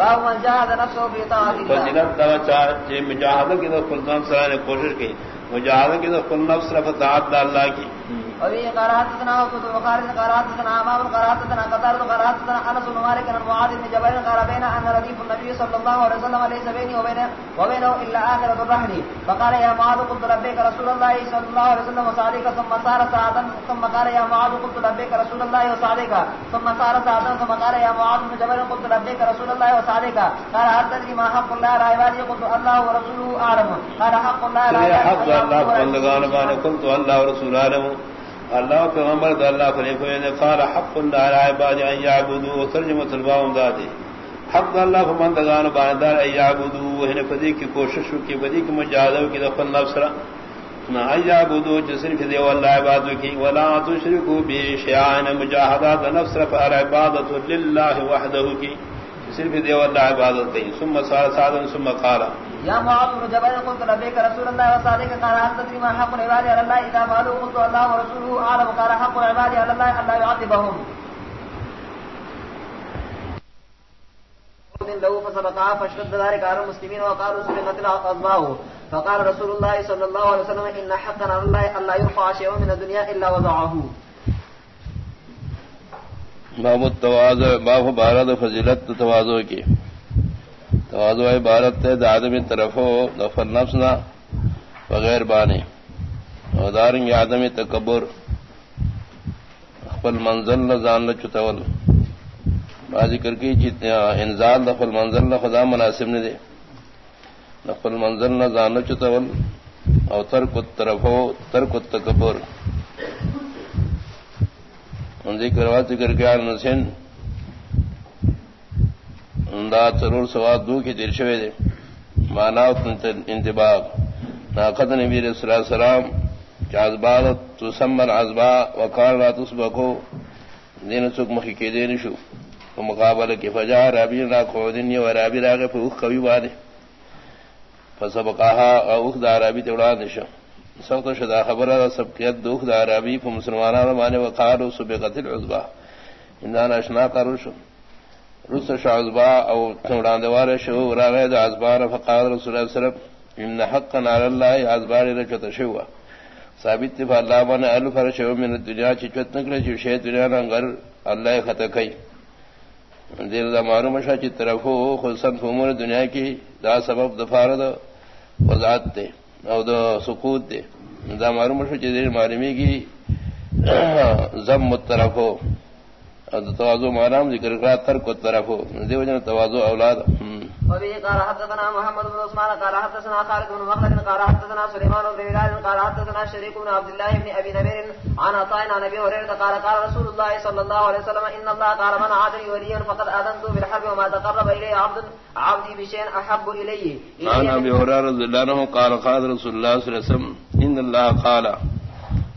باب من جاهد نفسه في طاعة الله فضیلت دا چاہ جے مجاہدہ کی تو خود نفس نے کوشش کی مجاہدہ کی تو نفس رفع طاعت اللہ کی۔ وفي قرات سنا وكتب وقارن قرات سنا امام قرات سنا قطار قرات سنا انس بن مالك بن معاذ بن جبل قال بين ان رديف النبي صلى الله عليه وسلم ليس بيني وبينه وبينه الا اخر الرحل. فقال يا معاذ قلت لبيك رسول الله صلى الله عليه وسلم وصادق ثم صار ساعه ثم قال يا معاذ قلت لبيك رسول الله وصادق ثم صار ساعه ثم قال يا معاذ بن جبل قلت لبيك رسول الله وصادق قال هل تدري ما حق الله على عباده قلت الله ورسوله اعلم. قال حق الله على عباده حق اللہ بندگان بان قلت اللہ ورسول عالم اللہ پیغمبر دا اللہ فریقوں نے قال حق اللہ علی عباد ان یعبدو یعبدوا وترجمہ الباء ذاتی حق اللہ فمندگان باندار ان یعبدوا وہن فدی کی کوشش کی بدی کی مجاہدہ کی دفن نفس را۔ نہ ان یعبدوا جسر فی دی اللہ عباد کی۔ ولا تشرکوا بشیء مجاہدات نفس را عبادت للہ وحدہ کی۔ صرف دیو اللہ عبادت کی ثم سال سادن ثم قال۔ يا معاذ بن جبل، قلت لبيك رسول الله وصادق قال هل تدري ما حق العباد على الله اذا فعلوا قلت الله ورسوله اعلم قال حق العباد على الله ان لا يعذبهم له فسبقها فاشتد ذلك على المسلمين وقالوا سرقت الاضماء فقال رسول الله صلى الله عليه وسلم ان حقا على الله ان لا يرفع شيء من الدنيا الا وضعه. باب التواضع باب بارد فضیلت توازو کی۔ توازو عبارت ہے آدمی طرف ہو دفر نفسنا بغیر بانے اور دارنگ آدمی تکبر۔ خپل منزل نہ جان نہ چتول۔ بازی کر کے جتنے جی، انزال دفل منزل نہ خدا مناسب نے دے نفل منزل نہ جان نہ چتول۔ اور ترک طرف ہو ترک تکبر ذکر وا ذکر کیا نسن دا ضرور سواد دو کے دل شوے دے۔ مانا انتباہ ناقد نبی رسول اللہ السلام جازباد تسمر ازبا وقال لا تسبقو۔ دین سک مخی کے دین شو۔ مقابلہ کی فجا رابی نا قعودن و رابی راغ فوق قوی وانے فسبقاها اوخ دا رابی توڑا نشو۔ سخت شدا خبر سب کے دکھ دار ابھی مسلمان مانے، وقار صبح قتل عزبا اندان اشنا کا رش رس شعزبا او تھوڑا دوار شو راغید ازبار فقار رسول اللہ صرف ان حق نار اللہ ازبار رچت شوا ثابت فا اللہ بان الف شو، من الدنیا چی چچت نکلے چو شیط دنیا نگر اللہ خط کئی۔ دیر دا معلوم شا چی طرف ہو، خود خلصن فمور دنیا کی دا سبب دفارد وضعت تے۔ او دا سکوت دے. دا معلوم شو چیز معلومی کی زم مترف ہو توازو معلوم ذکر کرا ترک طرف ہو دیو جن توازو اولاد. وبه قال حدثنا محمد بن عثمان قال حدثنا خالد بن مخلد قال حدثنا سليمان بن بلال قال حدثنا شريك بن عبد الله بن ابي نمير عن عطاء عن ابي هريره قال قال رسول الله صلى الله عليه وسلم ان الله قال من عاد لي وليا فقد اذنت بالحرب وما تقرب الي عبد عبدي بشيء احب الي عن ابي هريره رضي الله عنه قال قال رسول الله صلى الله عليه وسلم ان الله قال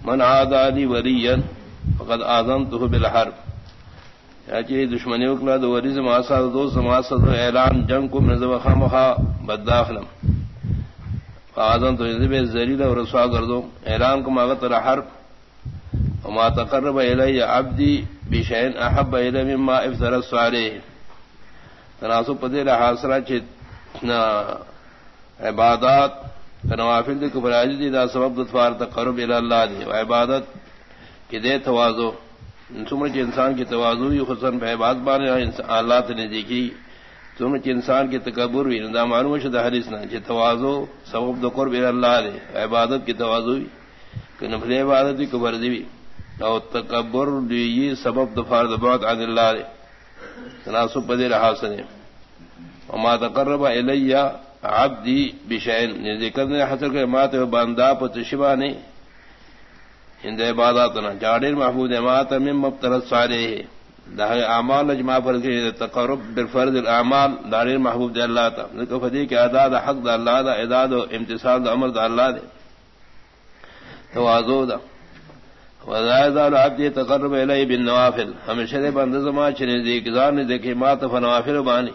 من عاد لي وليا فقد اذنته بالحرب. چی دشمنی اکلا، دو وریز ماسا دو سماسا دو اعلان، جنگ کو منظم خامخا بدداخلم. فآدم تو جذب زلیل و رسوا کردو اعلان کو ماغت رحرب وما تقرب الی عبدی بشین احب الی مما افتر السعالی تناسب پدی لحاصلہ چی عبادات نوافل دی کبراجی دی دا سبب دتفار تقرب الی اللہ دی و عبادت کی دے توازو؟ سمر انسان کی توازوی حسن بحباد بان اللہ نے دیکھی۔ سمر انسان کی تکبر بھی ندا معلوم شد حدیث نہ، کہ توازو سبب دکور بیر اللہ دے۔ عبادت کی توازوی کہ نفل عبادت کی کبر دی اور تکبر دی سبب دفار دبات عن اللہ دے۔ تناسب پدے رہا سنے۔ وما تقرب الی عبدی بشین ذکر نے حسر کے مات باندھا پتشبہ نہیں ہند عبادات نہ جاڑیر محبوب امات من مبتلت سارے دا اعمال اجماع پر تقرب بالفرض الاعمال داریر محبوب دے اللہ تا۔ ذکر فدی کہ ادا دا حق دا اللہ دا اعداد و امتصال دا امر دا اللہ دے۔ توازو دا۔ وزائد العبد تقرب الی بالنوافل۔ ہمیشہ دے بند زما چنے دی گزار نے دیکھے ما فنوافل بانی۔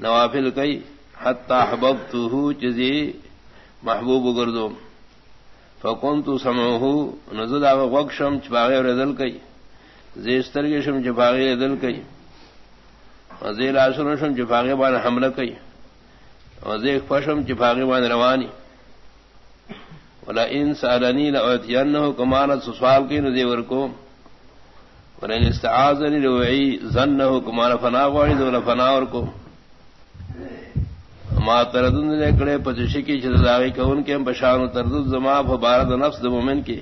نوافل کئی، حتی حببتہ چزی محبوب گردوم فکون تو سمو نزد آگ وقشم چپاغے ردل کئی زیستر کے شم چپاغے ردل کئی زیر وزیر آسنشم جفاغ بان حملہ کئی وزیر فشم جفاغ بان روانی ولا ان سالنی لاتینه کمانت سوال کی ندیور کو ولن استعاذنی لوعی ظنه کمان فنا غوی دون فنا اور کو ما تردن نے کڑے پچشی کی چھ داوی کون کے بشان تردد زما فبارد نفس د مومن کی.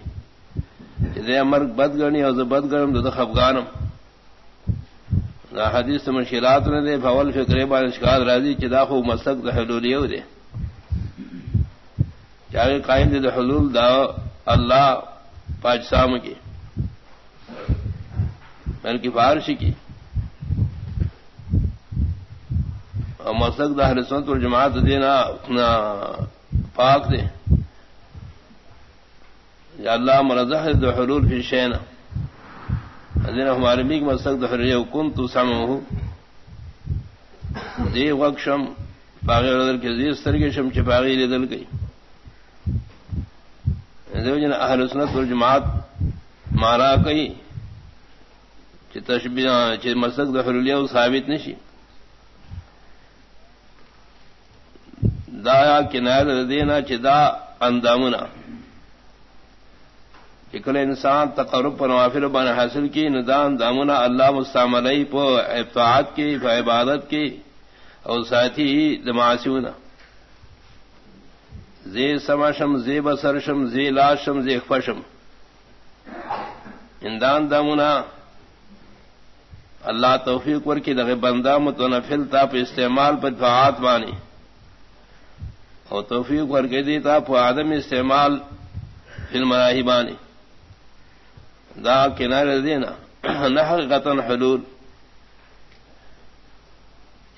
دے مرگ بد گنی اور بد گرم دو خفغانم. دا حدیث مشکلات نے دے فول فکرے بان شکال راضی چدا خو مسلک دا حلولیو دے. چاہے قائم دے دا حلول دا اللہ پاکستان کی. میں کی فارشی کی. اور مسلک دا حل سنت والجماعت دینا اپنا پاک دے۔ یا اللہ مرزہ دا حلول فی شینا۔ دینا ہمارے میگ مسلک دا حلول کن تو سامو دی وقشم، باغی ردر کے زیر سترگی شم چپاغی لیدل گئی۔ دیو جن اہل سنت والجماعت مارا کئی تشبیہ مسلک دفر لیا ثابت نشی۔ دایا کنایت دینا چدا اندامنا چکل انسان تقرب پر نوافل بان حاصل کی ندان دامنا اللہ مستعمل پو ابتعاد کی عبادت کی اور ساتھی دماسیونا زی سماشم، زی بسرشم، زی لاشم، زی خفشم. اندان دامنا اللہ توفیق ور کی دغه بندا متنفل تا په استعمال په دعات بانی. او توفیق ور کې دی تا په ادم استعمال فل مراهی بانی۔ دا کنار دینا نه حقیقتا حلول۔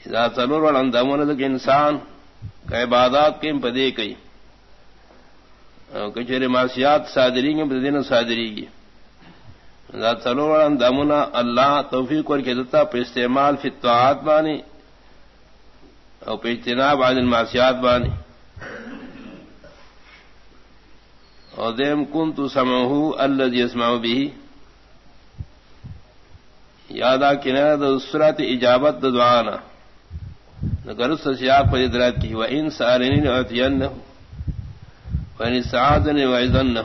اذا تلور ول اندامونه انسان کہ عبادات کے پدے کئی۔ کچہرے معاشیات صادری گے دن صادری گی۔ دمنا اللہ توفیق اور کے دتا پہ استعمال فطوعات بانی۔ اور پہ اجتناب عن المعصیات بانی۔ اور دیم کن تو سمہو اللہ جسما بھی یادا کنیا دوسرات اجابت دعانا۔ گرس سیاق پر ادرات کی وہ ان سارین سعادن وعزن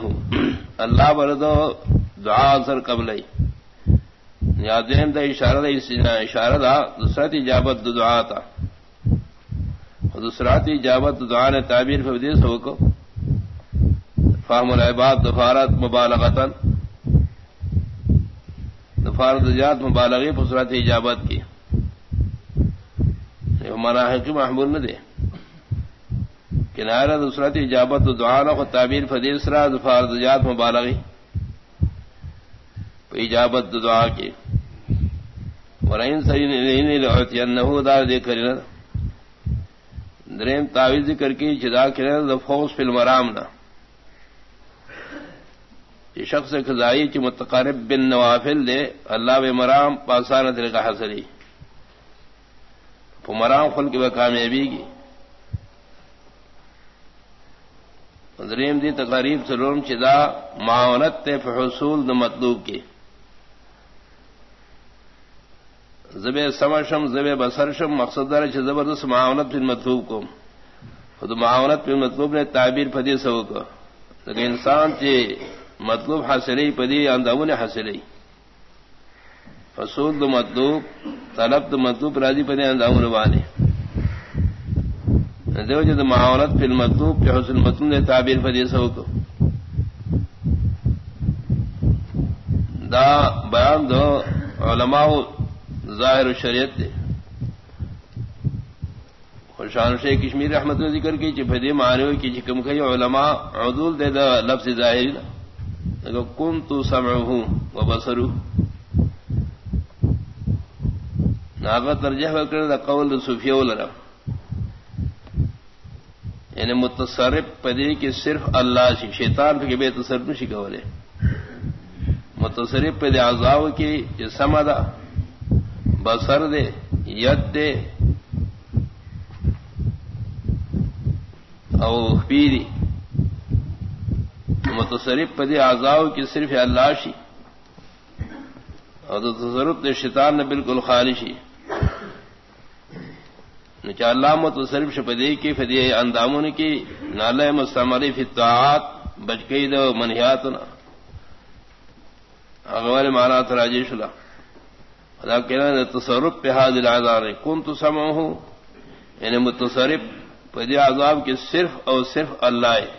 اللہ بردو دعا سر قبل یادین دا اشارہ دا اشارہ دا دوسرات اجابت دعا تا۔ دوسرات اجابت دعا نے تعبیر فبدیس ہو کو۔ فاہم العباد دفارت مبالغتن دفارت جات مبالغی فسرات اجابت کی. منا ہے کہ محمول نہ دے کنارہ دوسرت اجابت دعانا کو تعبیر فدیسرا فارجات مبالغی. اجابت دعا کے ورائن سری انہو دار دے کر دریم تعویز ذکر کی جدا کرے فوس فل مرام نہ یہ شخص خزائی کی متقارب بن نوافل دے، اللہ بے مرام پاسان طریقہ حسری مرام خل کی وہ کامیابی کی۔ دریم دی تقریب سلوم چدا معاونت تے فحصول د مطلوب کی۔ زب سمشم زب بسرشم مقصد دار زبردست معاونت پھر مطلوب کو۔ خود معاونت پھر مطلوب نے تعبیر پدی سو کو۔ لیکن انسان چ مطلوب حاصل پدی انداون حاصل فصول دو مطلوب، طلب دو مطلوب راضی پدی انداون وانے دیو جد معاونت فی المطلوب پہ حسن مطلوب نے تعبیر فدی سو کو دا بیان دو علماء ظاہر شریعت دے خوشان شیخ کشمیر رحمت نے ذکر کی چپدی معنی کی چکم کئی علماء عدول دے دا لفظ ظاہری نا کن تو سمعہ و بصرہ ناغا ترجح کر دا قول دا صوفیہ لرا. یعنی متصرف پدی کی صرف اللہ شی شیطان پہ بے تصرف نشی کولے. متصرف پدی عذاب کی جو سمدا بسر دے، ید دے، او پیری متصرف پدی عذاب کی صرف اللہ شی. اور تصرف دے شیطان نے بالکل خالشی اللہ متصرف شپدی کی، فدی اندامن کی نالے مستعملی فطاعت بچ گئی دو منحیات نا. اغوال مانا تراجیش اللہ خدا کہنا تصرف پہ حاضر آزار کن تو سما ہوں یعنی متصرف پدی عذاب کی صرف اور صرف اللہ ہے.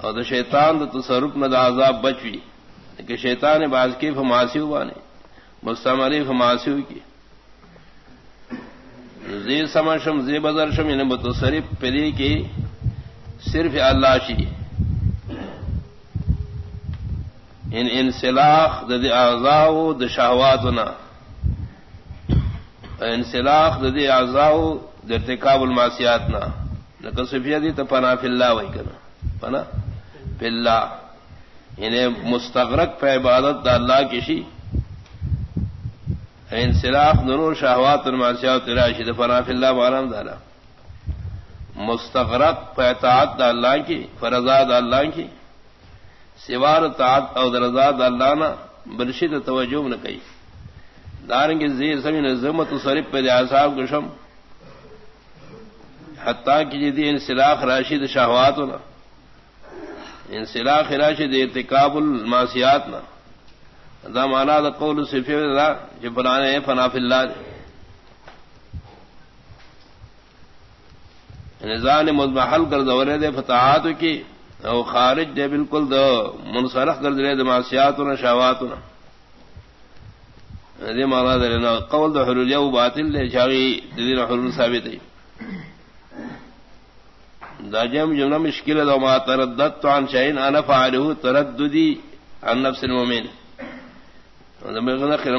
اور دا شیطان دا تصرف نہ دا عذاب بچوی کہ شیطان نے باز کی فماسی ہوا نے مستعملی فماسی کی زی سمشم زی بدرشم یعنی متصرف پری کی صرف اللہ شی یعنی ان انسلاخ د اعضاء د شہواتنا انسلاخ د اعضاء د ارتکاب المعصیات نا نہ صفیہ دی تو پنا فی اللہ وہی کنا پنا اللہ یعنی مستغرق پہ عبادت دا اللہ کی شی۔ انسلاخ دنو شہوات المعصیات راشد فنا فی اللہ وعلم دالا مستغرق پہ اطاعت دا اللہ کی فرزاد اللہ کی۔ سوار طاعت او درزاد اللہ نا برشد توجہ نہ کئی۔ دارنگ زیر سمین زمت صرف پہ اعصاب گشم حتیٰ کی جدی انسلاخ راشد، شہوات نا انسلاخ راشد ارتکاب الماسیات نا. دا مانا دا قول صفی دا جو فلانے فنا فی اللہ نظام مزمحل کر دورے دے یعنی فتحات کی او خارج دے بالکل دو منصرف کر دے دماسیات نہ شاوات نہ یعنی دے مانا دے قول دو حلول یو باطل دے چاہی شاگی دین حلول ثابت ہے. دا جم جملہ مشکل دو ما ترددت عن شئین، انا فعلہ ترددی عن نفس المومن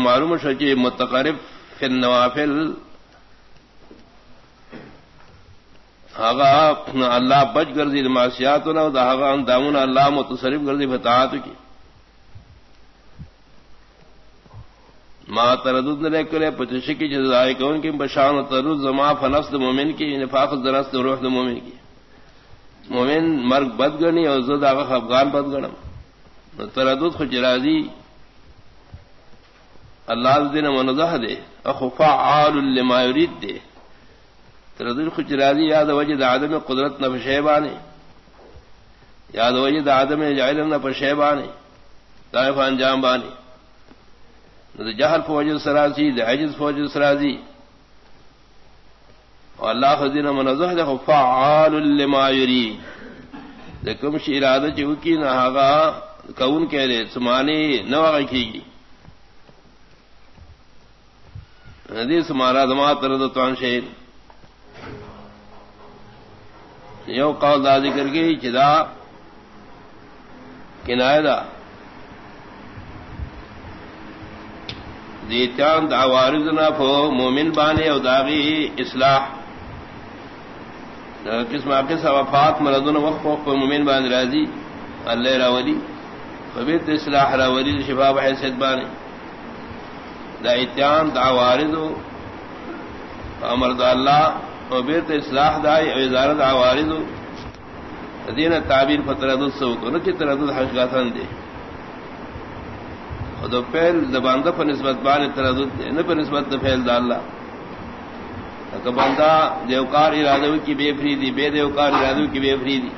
معلوم شکی متقرب فی النوافل. آغا اللہ بچ گردی معاشیات نہ دامن اللہ متصرف گردی فتحات کی. ماں تردد نے کرے پتشی کی جزائے کون کی، بشان ترد زما فنفس مومن کی، نفاق درست روح مومن کی. مومن مرگ بد گنی اور زد آغا افغان بد گنم تردد خجرازی اللہ دن منظہ دے. اخفا عال لما يريد دے. تردل خجرازی یاد وجد آدم قدرت نہ پشیبانے. یاد وجد آدم جائل نہ پشیبانے. طائف انجام بانے. جہل فوج سرازی، دے عجز فوج سرازی. اور اللہ خزین منظہ دے خفا لما يريد دے کم شی ارادہ چوکی نہ آگا کون کہہ دے سمانی نہ وغا کی گی. حدیث مارا دما ترد توان شہر یو قول دا ذکر گئی چدا کنائے دا. دیتیان دا وارزنا فو مومن بانے او داغی اصلاح. قسم قسم وفات مردون وقف وقف مومن بان رازی اللہ راولی فبیت اصلاح راولی شفاب حیثیت بانے دا اتیان، دا واردو امر دا اللہ و اصلاح دائی او ازارت آواردو دین تعبیر پر تردد سوکو نچی تردد حشگاتن دے خودو پہل زباندہ پر نسبت بان تردد دے نہ پر نسبت دا پہل دا اللہ کہ بندہ دیوکار ارادو کی بے فریدی، بے دیوکار ارادو کی بے فریدی۔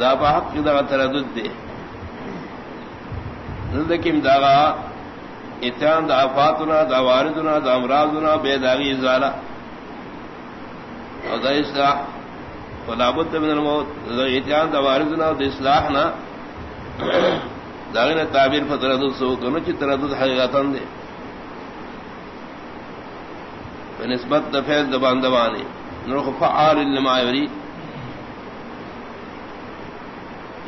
دا پا حق دا تردد دے۔ نزدکیم داغا اتیان دا افاتنا دا واردنا دا امراضنا بے داغی ازالا۔ اور دا اصلاح فلابد من الموت، دا اتیان دا واردنا دا اصلاحنا۔ داغین تعبیر فتردد سوکنو چی تردد حقیقتاً دے۔ بنسبت دا فیض دا باندوانی. نرخ فعال لما یرید.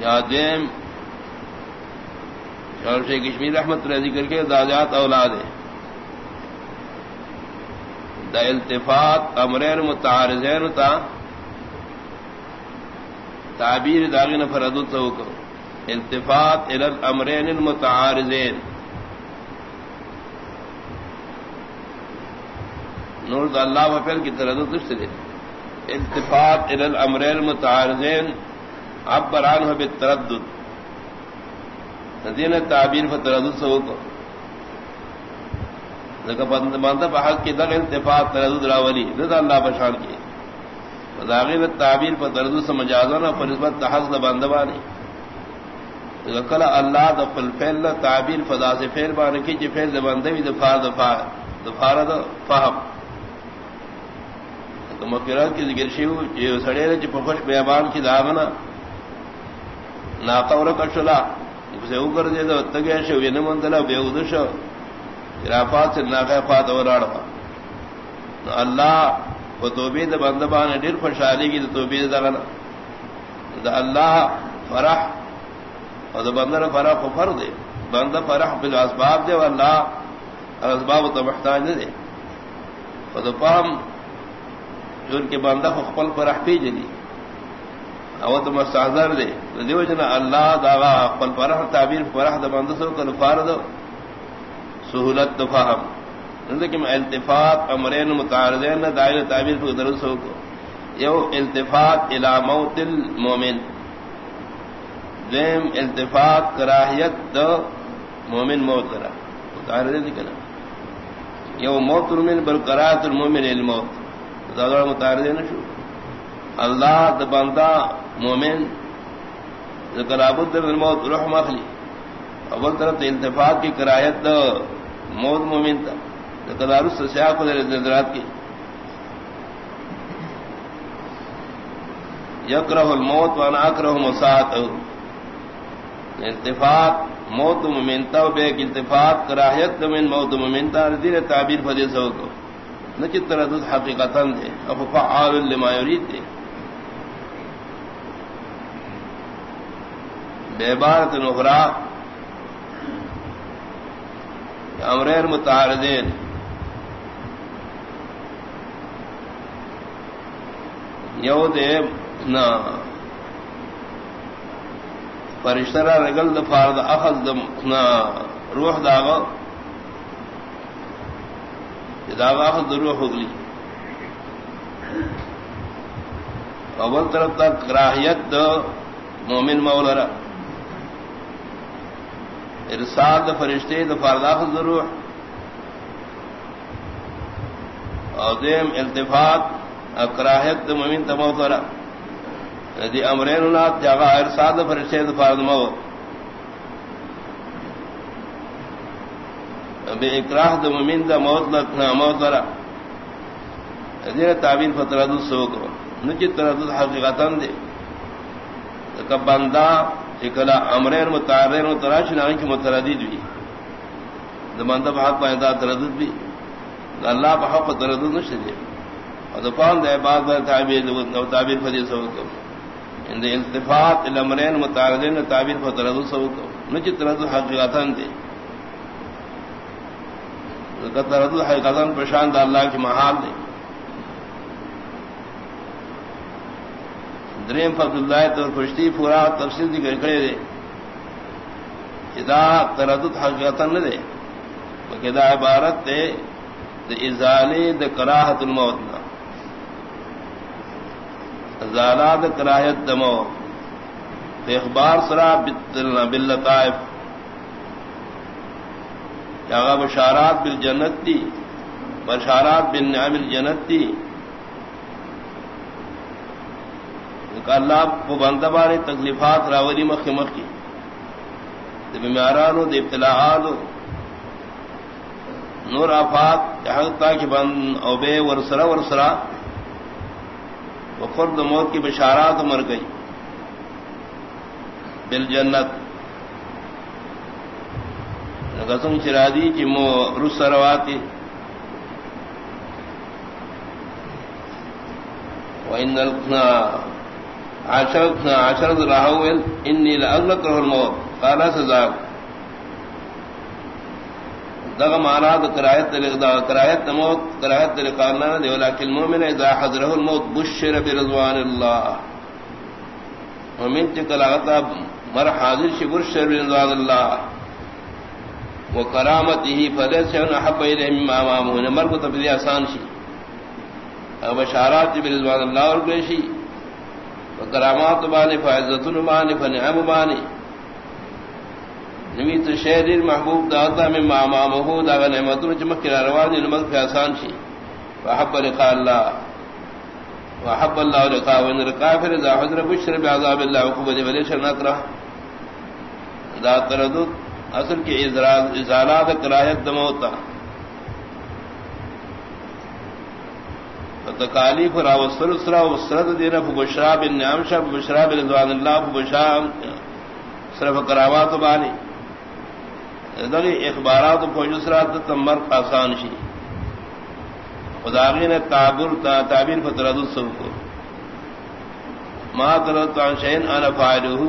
یا دیم اور شیخ کشمیر رحمت اللہ ذکر کے دادات اولاد ہے. دا التفات امرین متعارضین تا تعبیر داغن فردد تو کو التفات الى الامرین المتعارضین. نور دا اللہ وفیل کی تردد اس سے التفات الى الامرین المتعارضین عبر عنہ بالتردد دین تعبیر فتر سو کو۔ بندہ حق کی دغ التفاق تردد راولی رضا اللہ بشان کی۔ داغل تعبیر پر تردد سے مجازن اور نسبت حق دا بندبانی کل اللہ دا فل فیل تعبیر فضا سے فیل بان کی جی فیل دا بندوی دفار دفار دفار دا فہم۔ تو مفیرات کی ذکر شیو جو سڑے رہے جی پخوش بیابان کی داغنا ناقور کشلا اسے اوگر دے دو تگیا شو یہ نمندلا بے ادشو خرافات سے ناقا ناقفات اور اڑوا اللہ وہ توبی دا بندبان ڈر خوشحالی کی توبی دغنا دا اللہ فرح اور دا بندر فرح کو دے بند فرح بل اسباب دے اللہ اسباب تو محتاج دے اور تو پام جو ان کے بندہ کو خپل فرح پی جلی او تو مستحضر دے. دیو جنا اللہ داغا خپل فرح تعبیر فرح دا بند سو کل فارد سہولت فہم لیکن التفات امرین متعارضین دائر تعبیر کو درس ہو کو. یو التفات الى موت المومن. دیم التفات کراہیت دو مومن موت کرا متعارضین کنا. یو موت المومن بل کراہت المومن الموت زیادہ متعارضین شو۔ اللہ د بندہ مومن، ذکر عبد الموت روح مخلی۔ اول طرف التفات کی کرایت دو موت مومن تھا تدارس سیاح کو نظرات کی۔ یکرہ الموت وانا اکرہ مساعت التفاق موت ممنتا و بیک التفاق کراہیت من موت ممنتا دیر تعبیر فدی سو کو نچت تردد حقیقتا دے اب فعال لما یرید دے۔ بے بارت نخرا امرین متعارضین۔ یو دے نا فرشترا رگل دفار دا اخذ دا روح داغا داغا اخذ روح اگلی اول طرف تک راہیت دا مومن مولرا ارسال فرشتے د فرداخ ضرور۔ اور دیم التفات اکراہت د ممین تموترا دی امرین اللہ جاگا ارسال فرشتے د فرد موت۔ بے اکراہ د ممین دا موت لکنا موت لرا۔ دیر تعبیر فتردد سو کرو۔ نچی تردد حقیقتا دے۔ کب بندہ چکلا امرین متعرین متراش نہ کہ متردد بھی دا دمندہ بحق پائندہ تردد بھی۔ دا اللہ بحق تردد نہ شدے اور دا دفان دے بعد بار تعبیر و تعبیر فدی سو کو ان دے التفات الامرین متعرضین تعبیر فتردد سو کو نہ تردد حقیقتا دے۔ تردد حقیقتا پرشان دا اللہ کی محال دے. دریم فضل اللہ تو خوشتی پورا تفصیل دی کرے دے. ادا تردد حقیقتا نہ دے. بلکہ عبارت دے دا ازالے دا کراہت الموت نہ ازالہ دا کراہت دا موت. اخبار سرا باللطائف یا بشارات بالجنت دی بشارات بالنعم الجنت دی اللہ کو بندہ بارے تکلیفات راوری مخ مخ کی بیمارانو دے ابتلاحات نور آفات حق تاکہ بند او بے ورسرا ورسرا وقرد موت کی بشارات مر گئی۔ بل جنت قسم چرادی کی مو رسرواتی وإن القنا عشرت عشرت راہول انی لاغلق رہ الموت. قال سزا. دغ مانا کرایت کرایت موت، کرایت لقالنا دے ولكن المؤمن اذا حضره الموت بشر برضوان الله. ومن تکلاغتا مر حاضر شکر شر برضوان الله وکرامته فليس احب اليه مما امامه مر کو تبدی آسان شي او بشارات برضوان الله اور گشی کرامات بانی فائزت بانی، فنعم بانی۔ نمی تو شہر محبوب داتا میں ماما محبوب اگر نعمت چمک کے روان نمک پہ آسان سی وحب لقاء اللہ۔ وحب اللہ لقاء وان رقا پھر اذا حضر بشر بعذاب اللہ وقوب دے ولی شرنات دا تردد اصل کی ازالات کراہت دموتا فتقالیف را وصر اسرا وصرت دینا فبشرا بن نعمشا فبشرا بن رضوان اللہ فبشرا صرف کرامات بانی۔ دغی اخبارات فوجسرات تمر آسان شی۔ خداغی نے تعبر تعبیر فترد السب کو۔ ما ترد عن شین انا فاعلہ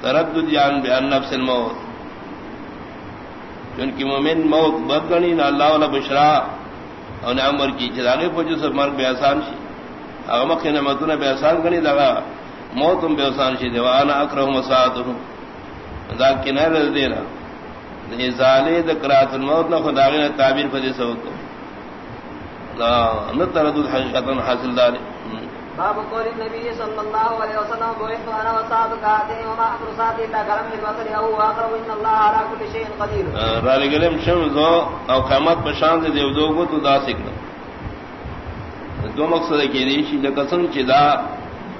تردد یان بیان نفس الموت۔ چونکہ مومن موت بدگنی نہ اللہ والا بشرا اور نعمر کی۔ چراغی فوجس مرگ بے آسان شی۔ اغمق نعمتوں بے آسان گنی لگا موتم بے آسان شی۔ دیوانا اکرہم وساعتہم دا کنائر دینا۔ ازالے دکرات الموت نہ خدا نے تعبیر فدی سو تو نہ تردد حقیقت حاصل دار باب قول النبي صلى الله عليه وسلم بعثت انا وصاد كاتين وما امر صاد الا كرم البصر او اقرب ان الله على كل شيء قدير را لگلم شم زو، او قامت بشان دے دیو دو کو تو دا سکنا دو مقصد کی ریشی لقسم چدا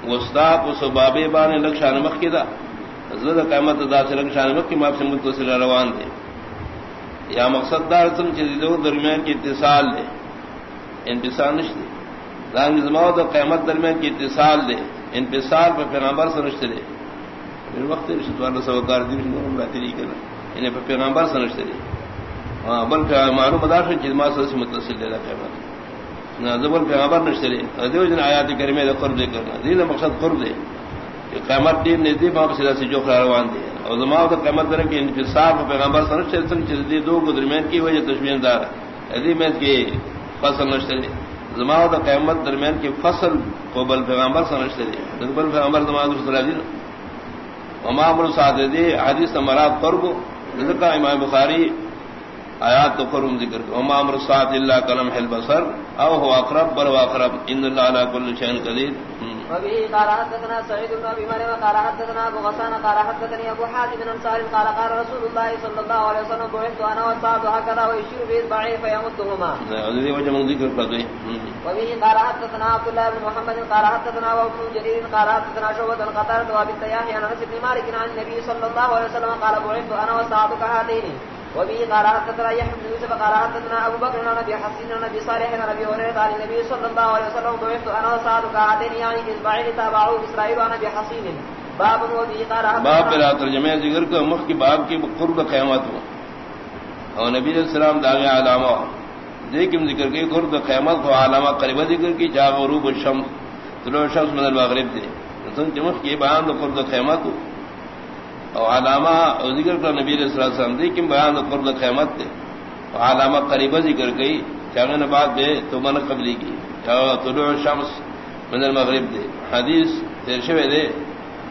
وستا کو سبابے بانے لکشان مخ کدا زد قیمت دا سے لکشان مخ کی ماپ سے متصل روان دے۔ یا مقصد دار تم چیزوں درمیان کی اتصال دے۔ انتصال نشتے۔ رنگ زماؤ تو قیمت درمیان کی اتصال دے انتصال پر پیغمبر سے نشتے دے۔ پھر وقت رشت سوکار دی بہتری کرنا۔ انہیں پر پیغمبر سے نشتے دے۔ ہاں بل معلوم ادار سے جزما سے متصل دے رہا قیمت نہ زبر پیغمبر نشتے دے۔ دیو جن آیات کریمے دے قرب دے کرنا۔ دین مقصد قرب دے۔ کہ قیمت دین نے دی باپ سے جو روان دے۔ اور زماؤ تو قیمت در کے انفصال پیغمبر سنشتے سن دو کو درمیان کی وجہ تشمیر دار ادی میں کی فصل نشتے دے۔ زماؤ دا قیمت درمیان کی فصل کو بل پیغمبر سنشتے بل پیغمبر زماؤ دین امام الساد دے حدیث مراد قرب کا امام بخاری آیات تو قرم ذکر امام الساد اللہ کلم حل بسر او هو اقرب بل واقرب ان اللہ علی کل شیء قدیر وبه قال حدثنا سعيد بن ابي مريم قال حدثنا ابو غسان قال حدثني ابو حاتم بن انصار قال قال رسول الله صلى الله عليه وسلم بعثت انا وصعد هكذا ويشير باصبعيه فيمدهما. هذه وجه من ذكر فضي وبه قال حدثنا عبد الله بن محمد قال حدثنا ابو جرير قال حدثنا شعبة قتادة وابي التياح عن انس بن مالك عن النبي صلى الله عليه وسلم قال بعثت انا وصعد كهاتين وبه قال حدثنا يحيى بن يوسف قال حدثنا ابو بكر عن ابي حسين عن ابي صالح عن ابي هريره عن النبي صلى الله عليه وسلم بعثت انا وسعد كعادين يعني اصبعين تابعوا اسرائيل عن ابي حسين. باب وبه قال باب بلا ترجمه ذکر کو مخ کی باب کی قرب قیامت ہو. اور نبی علیہ السلام داغ علامہ لیکن ذکر کی قرب قیامت ہو، علامہ قریب ذکر کی جا غروب الشمس طلوع الشمس من المغرب دے. سن مخ کی بیان قرب قیامت ہو. اور علامہ او ذکر کر نبی علیہ السلام وسلم دی کہ بیان قرب قیامت دے۔ اور علامہ قریبہ ذکر گئی چاہنے نے بات دے تو من قبلی کی۔ طلوع الشمس من المغرب دے۔ حدیث تیر شوے دے۔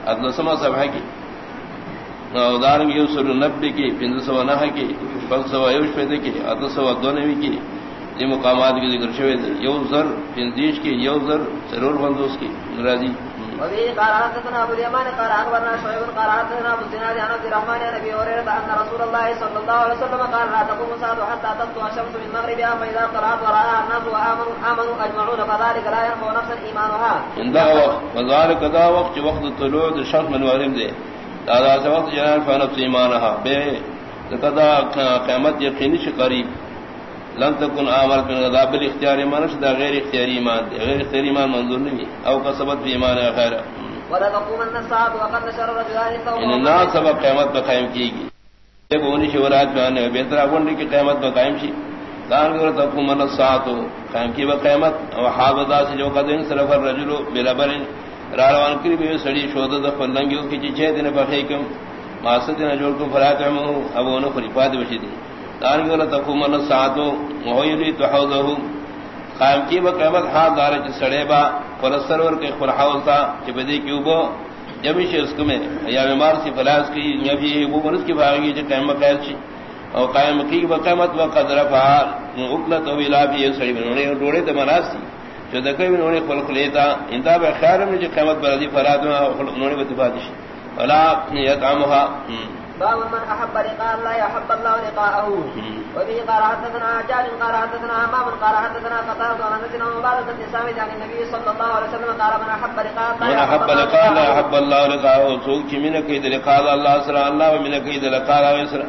ادلسما صبح کی۔ ادار یو سر نبی کی پند سوا نہ کی پل سوا یوش پیدے کی اد سوا دو نوی کی۔ یہ مقامات کی ذکر شوے دے۔ یو زر پندیش کی، یو زر ضرور بندوس کی۔ راضی۔ وبه قال حدثنا ابو اليمان قال اخبرنا شعيب قال حدثنا ابو الزناد عن عبد الرحمن عن ابي هريره ان رسول الله صلى الله عليه وسلم قال لا تقوم الساعه حتى تطلع الشمس من مغربها فاذا طلعت وراها الناس وامنوا امنوا اجمعون فذلك لا ينفع نفسا ايمانها عند وقت وذلك ذا وقت وقت طلوع الشمس من المغرب دے هذا وقت جنان فنفس ایمانها بے لقد قیامت یقینی قریب لم تكن عامل من غضب الاختيار ایمان شدا غیر اختیاری ایمان دے غیر اختیاری ایمان منظور نہیں او کا سبب بھی ایمان خیر رجلان ثوبا ان الناس سبب قیامت پر قائم کی گی جب ہونی شورات بیان ہے بہتر اگون کی قیامت پر قائم شی. دان کر تقوم النساء تو قائم کی قیامت. او حاضر سے جو قدن صرف الرجل بلبر راروان کری بھی سڑی شود د فلنگیو کی چھ دن بخے کم ماسد نہ جوڑ کو فرات ہم ابو نو خریفات بشی دی دار گلا تقوم من ساتو وہی تو قائم کی با قیمت ہاتھ دار چ سڑے با، پر سرور کے خل حوض تھا کہ بدی کیوں بو جب اس اس میں یا بیمار سی فلاس کی، یا بھی وہ مرض کی بھاگی جو قائم قید چھ. اور قائم کی با قیمت و قدر فعال اکلت و الا بھی سڑی بنوڑے ڈوڑے تے مناسی جو دکے بنوڑے خلق لیتا انتا بے خیر میں جو قیمت بردی فراد میں خلق نوڑے بتبادش ولا یتعمها باب من احب لقاء الله يحب الله لقاءه. وبه قال حدثنا عجال قال حدثنا امام قال حدثنا قتادة عن انس بن مبارك بن سامد عن النبي صلى الله عليه وسلم قال من احب لقاء الله من احب لقاء الله يحب الله لقاءه. سوچ من كيد لقاء الله سرا الله ومن كيد لقاء الله سرا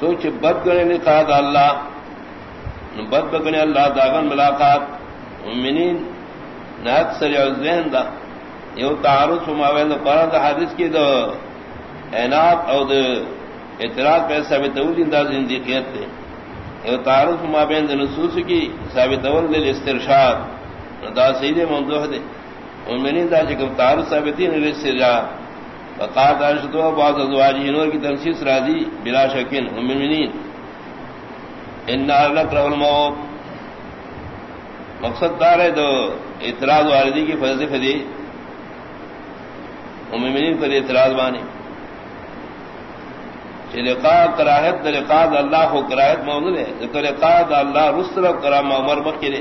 سوچ بد گنے لقاء الله بد گنے اللہ داغن ملاقات. مومنین نہ اکثر ذہن دا یو تعارض بین قرآن حدیث کی دو اعنات او دو اعتراض پہ ثابت اول انداز زندگیت دے یو تعارض ما بین دو نصوص کی ثابت اول لیل استرشاد. دا سیدے موضوع دے ان مومنین دا چکم تعارض ثابتین لیل استرشاد فقال داشتو بعض ازواجی نور کی تنسیس راضی بلا شکن مومنین. انہا لکرہ الموت مقصد دار ہے تو اعتراض والدی کی فضل فدی امین پر اعتراض بانی لقاء کراہت لقاء اللہ ہو کراہت موضوع ہے تو لقاء اللہ رسل کرام عمر مکرے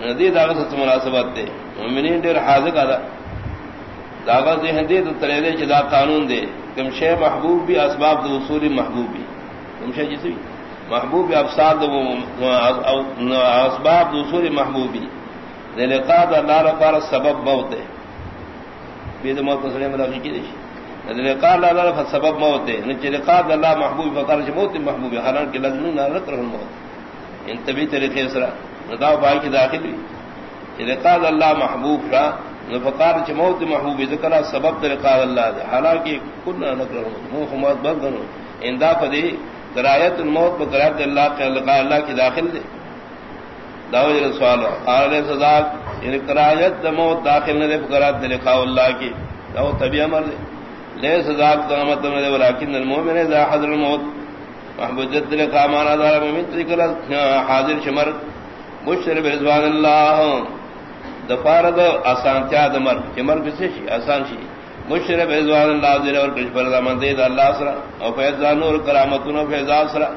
ندی داغت سے مناسبت دے۔ مومنین ڈیر حاضر کا داغت دے تو ترے دے چدا قانون دے۔ کم شے محبوب بھی اسباب دو اصول محبوب بھی۔ کم شے جس بھی محبوب افساد اسباب دوسری محبوبی لقاد اللہ رفار سبب موت ہے بید موت کو سنے ملکی کی دیشی۔ لقاد اللہ رفار سبب موت ہے۔ نچے لقاد اللہ محبوب فقار چھ موت محبوب حالان کے لگنو نارت رہا موت ان طبی طریقے سرا نداو بائی کی داخل بھی چھ لقاد اللہ محبوب را فقار چھ موت محبوب ذکرہ سبب لقاد اللہ دے حالانکہ کننا نکر موت موت موت بلدنو اندہ فدی کرایت الموت بکرایت اللہ کے لقاء اللہ کی داخل دے داو جل سوال قال علیہ سزا یعنی کرایت موت داخل نہ دے بکرایت لقاء اللہ کی۔ داو طبیع امر دے۔ لے سزا قامت نہ دے ولکن المؤمن اذا حضر الموت، محبوب جد لقاء مانا دار مومن ذکر حاضر شمر۔ مشرب رضوان اللہ۔ دفارد آسان تیا دمر چمر کسے شی، آسان شی۔ مشرب ازوان اللہ ذر اور کچھ فرضا مندید اللہ سرا، او فیضان اور کرامتون و فیضان سرا۔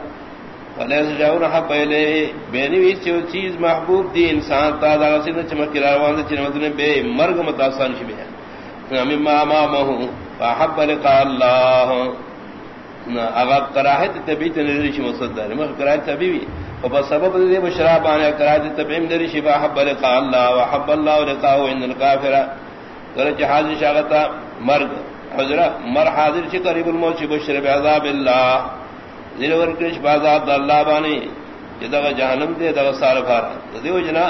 فلیس جاؤن حق پہلے بینی وی چیز محبوب دی انسان تا دا چمک بے مرگ متاسان ہے۔ مہو فحب اللہ کراہت مصدر مخ کراہت سبب دے بشراب آنے کراہت فحب اللہ وحب اللہ ان کرچ حاضر مرگ۔ حضرت مر حاضر چھ قریب الموت چھ بشر بعذاب اللہ۔ ذل ورکش بعذاب اللہ بانی جدا جہنم دے دا سار بھار۔ دیو جنا،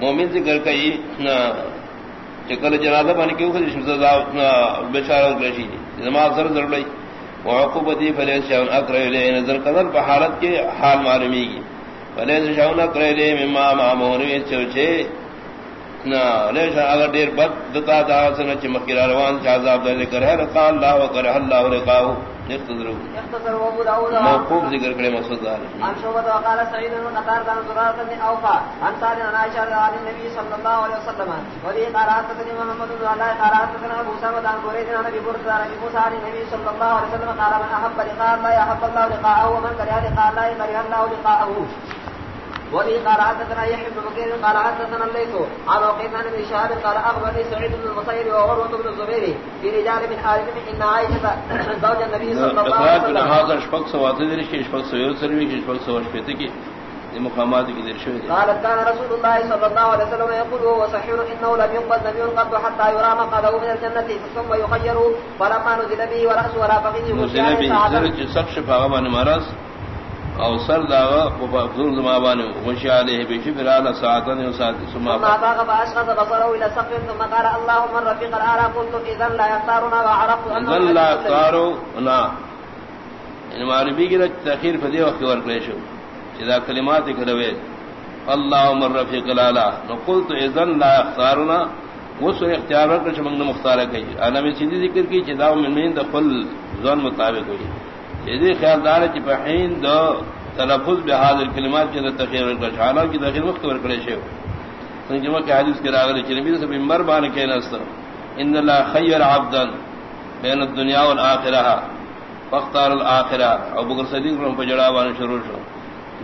مومن ذکر کئی چکل جنازہ بن کے خود سزا بشارت رشی زما سر ضرور لئی۔ وعقوبتی فلیس شاون اقرا لے نظر قدر بحالت کے حال معلومی کی فلیس شاون اقرا لے، مما معمون چوچے اگر دیر بد دتا دا سن چ مکر روان عذاب دے کر ہے قال اللہ و کرہ اللہ لقاء يختصر يختصر ابو داود موقوف ذکر کرے مقصد دار. عن وقال سعيد بن قتار كان زرارة بن أوفى عن سالم عن عائشة عن النبي صلى الله عليه وسلم. وفي قال حدثني محمد بن الله قال حدثنا أبو سامة عن بريد عن أبي بردة عن موسى عن النبي صلى الله عليه وسلم قال من أحب لقاء الله يحب الله لقاءه ومن كره لقاء الله كره الله لقاءه. وفي قال حدثنا يحيى بن بكير قال حدثنا الليث عن وقيت عن ابن شهاب قال اخبرني سعيد بن المسيب وعروه بن الزبير في رجال من آل ان عائشه زوج النبي صلى الله عليه وسلم. هذا اشفق سوات درش کی اشفق سویر سروی کی اشفق سوار شپیت کی مقامات کی درش ہوئی قالت كان رسول الله صلى الله عليه وسلم يقول وهو صحيح انه لم يقبض نبي قط حتى يرى مقعده من الجنه ثم يخير فلما نزل به وراسه ولا فقيه نزل به درج سخش فاغمان مرض او سر داغا وفضل زمابان ومشي عليه بشفر على ساعتان وساعت ثم ثم أطاق فأشخص بصره إلى سقف ثم قال اللهم الرفيق الأعلى قلت إذن لا يختارنا وعرفت اذن لا يختاروا نا. ان معربی کی تاخیر فدی وقت ورکلے شو اذا کلمات کروے اللهم الرفيق الاعلى نقلت اذن لا يختارنا. وسو اختیار کر چمنگ مختار کہی انا میں ذکر کی چدا من من دخل مطابق ہوئی. یعنی یہ خیال دار کہ بحین دو تلفظ بهذ الكلمات کے تخیر کا شالا کی داخل وقت ور کرے شے سنجما کہ حدیث کے راغل کہ نبی سے منبر بان کے نست ان اللہ خیر عبدا بین الدنیا والآخرہ. فاختار الاخرہ ابو بکر صدیق رحمہ اللہ جڑا وان شروع شو.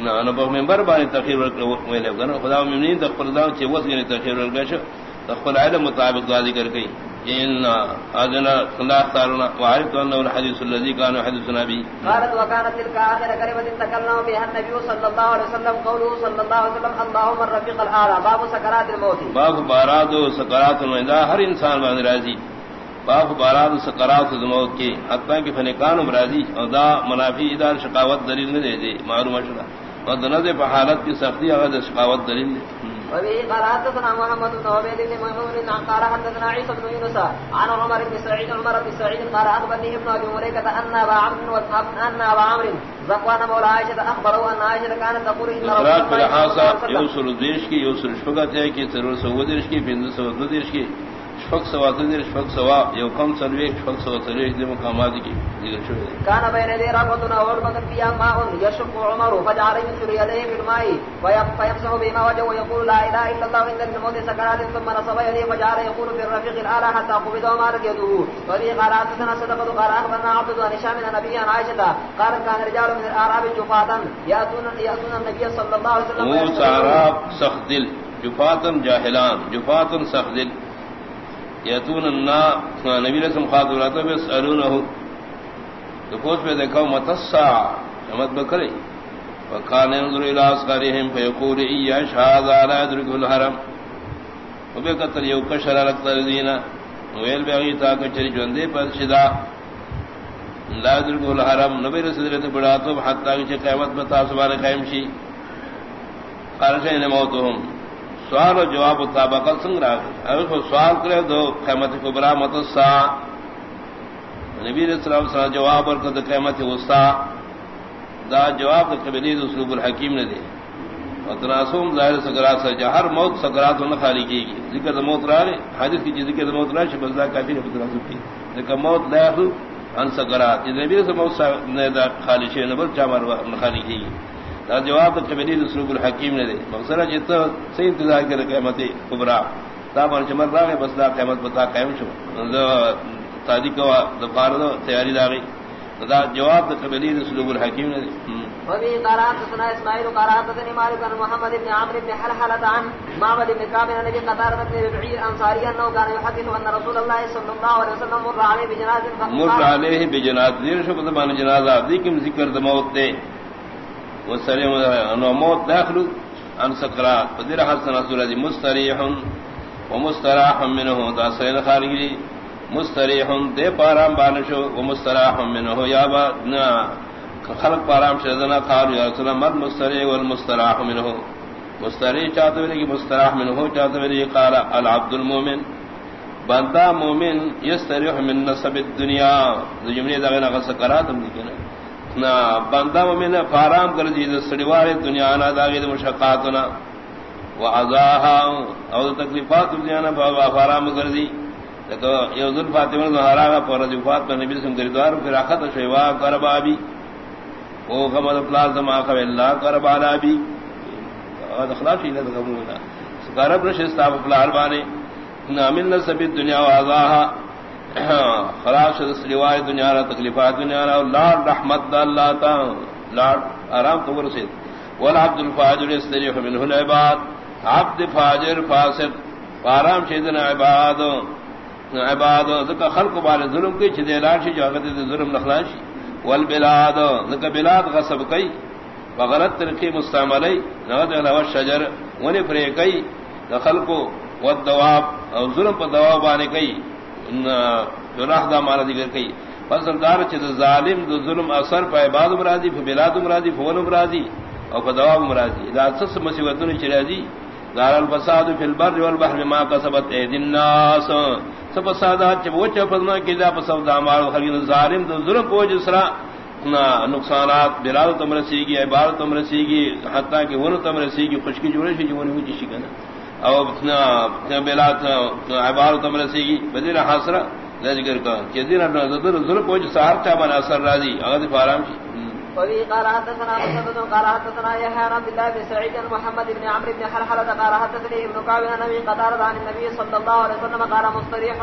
نہ نہ بہ منبر بان تخیر ور کرے لے گنا خدا مومنین تخفل دا چ وس نے تخیر ور گش تخفل علم مطابق ذکر کئی الله اختارنا وعرفت أنه الحديث الذي كان حديثنا به قالت وكانت تلك كلمة تكلم بها النبي صلى الله عليه وسلم قوله صلى الله عليه وسلم اللهم الرفيق الأعلى باب سكرات الموت. باب باراد و سکرات المدا ہر انسان بان راضی باب باراد و سکرات الموت کے حتیٰ کہ فنکان راضی اور دا منافی ادار شقاوت دلیل نہ دے دے معلوم شدہ اور دنز پہ حالت کی سختی اگر شقاوت دلیل دے وبه قال حدثنا محمد بن عبيد بن ميمون قال حدثنا عيسى بن يونس عن عمر بن سعيد عمر بن سعيد قال اخبرني ابن ابي مليكه ان ابا عمرو وان ابا عمرو زقوان مولى عائشه اخبروا ان عائشه كانت تقول ان بالحاصل وسلم يوصل الديش کی يوصل شفقت ہے کہ ضرور سو درش کی بند سو درش کی۔ شفق سوا تدر شفق سوا یو کم سروے شفق سوا سروے دے مقامات کی ذکر شو ہے كان بين يدي رغبة وغربة فيها ماء يشق عمر فجعل ينشر يديه في الماء فيمسح بما وجهه ويقول لا اله الا الله عند الموت سكرات ثم نصب يديه فجعل يقول في الرفيق الاعلى حتى قبض ومالت يده وفي قال حدثنا صدقة قال اخبرنا عبد عن هشام عن ابي عن عائشة قالت كان رجال من الاعراب جفاة ياتون ياتون النبي صلى الله عليه وسلم وہ فيسألونه- ساراب سخت دل. جفاتن جاہلان جفاتن سخت دل. یتون النا نبی رسم خاطراتا بسألونہو تو پوچھ پہ دیکھا متسا شمت بکرے. وکان ينظر الى اصغرهم فيقول اياش هذا لا يدرك الحرم. وبكتر يو كشر لك الذين ويل بغي تا كچري جوندے پر شدا. لا يدرك الحرم. نبی رسول اللہ بڑا تو حتا کہ قیامت بتا سبحان قائم شي قال شيء موتهم سوال و جواب مطابقت سنگ رہا اگر کوئی سوال کرے تو قیمت کبرا متسا نبی علیہ السلام صلی جواب اور کد قیمت وسطا دا جواب تو قبلی اسلوب الحکیم نے دے. اور تناسم ظاہر سکرات سے جہر موت سکرات نہ خالی کی گی. ذکر تو موت رہا رہے. حادث کی چیز ذکر موت رہا ہے بزدا کافی نے تناسب کی. لیکن موت لا ان سکرات. یہ نبی سے موت نے دا خالی شے نبر چامر خالی کی گی. دا جواب قبلی اسلوب الحکیم نے دے مقصد ہے جتنا صحیح انتظار کرے قیمت کبرا. تا پر چمر رہا ہے بس دا قیمت بتا قائم شو. تادی کو دفار دو تیاری داغی دا جواب تو قبلی اسلوب الحکیم نے دے وفي قال حدثنا اسماعيل قال حدثني مالك عن محمد بن عمرو بن حلحلة عن معبد بن كعب عن ابي قتادة بن ربعي الانصاري انه كان يحدث ان رسول الله صلى الله عليه وسلم مر عليه بجناز مر دیر شو بدمان جنازہ ذکر ذکر د موت وسلم انو موت داخل ان سکرات فدیر حسن رسول اللہ مستریح ومستراح منه دا سین خارجی مستریح دے پارام بانشو ومستراح منه یا با نا خلق پارام شدنا قالوا یا رسول اللہ مر مستریح والمستراح منه؟ مستریح چاہتے ہیں کہ مستراح منه چاہتے ہیں قال العبد المؤمن. بندہ مومن یستریح من نسب الدنیا. دو جملے دا غنا سکرات ہم لکھنا نا، بندہ مومن فارام کر جی، دی سڑیوار دنیا نا، دا غید مشقاتنا۔ وعذاها او تکلیفات دنیا نا فارام کر جی۔ دی تو ذل فاطمہ زہرا کا جی پر نبی گردوار پھر اخت شیوا کربا بھی او غمد کا اللہ کربا بھی اور ہی نہ غمونا پلار بانے۔ دنیا وعذاها خلاص روایت دنیا را، تکلیفات دنیا را لاڈ رحمت دا اللہ تا لاڈ آرام تو رسید والعبد الفاجر يستريح منه العباد، عبد فاجر فاسق فارام شیدنا عباد عباد، ذکا خلق بار ظلم کی، چھ چھدے لاشی جاگت دے ظلم نخلاشی والبلاد، ذکا بلاد غصب کئی وغلط ترقی مستعملی نغد علاوہ شجر ونی فریقی خلقو والدواب او ظلم پر دواب آنے کئی۔ راہ دا مانا دیگر کئی۔ فصل دار چھ ظالم دو ظلم اثر پہ عباد مرادی پہ بلاد مرادی فون مرادی او پہ دواب مرادی دا سس مصیبتون چرازی دار الفساد فی البر والبحر ما قصبت اید الناس۔ سب فسادات چھ وچھ فضنا کی دا پسو دامار خلقین ظالم دو ظلم کو جسرا نقصانات بلاد تم رسیگی عباد تم رسیگی، حتیٰ کہ ون تم رسیگی، خشکی جوڑے شی جو ونی ہوئی چشی کنا۔ او بلاد عبارت امرسی کی بدیر حاصرہ کا۔ کہ کو جو بنا اثر راضی اگر فارام کی وفي قال حدثنا مسدد قال حدثنا يحيى عن عبد الله بن سعيد محمد بن عمرو بن حلحلة قال حدثني ابن كعب عن ابي قتادة عن النبي صلى الله عليه وسلم قال مستريح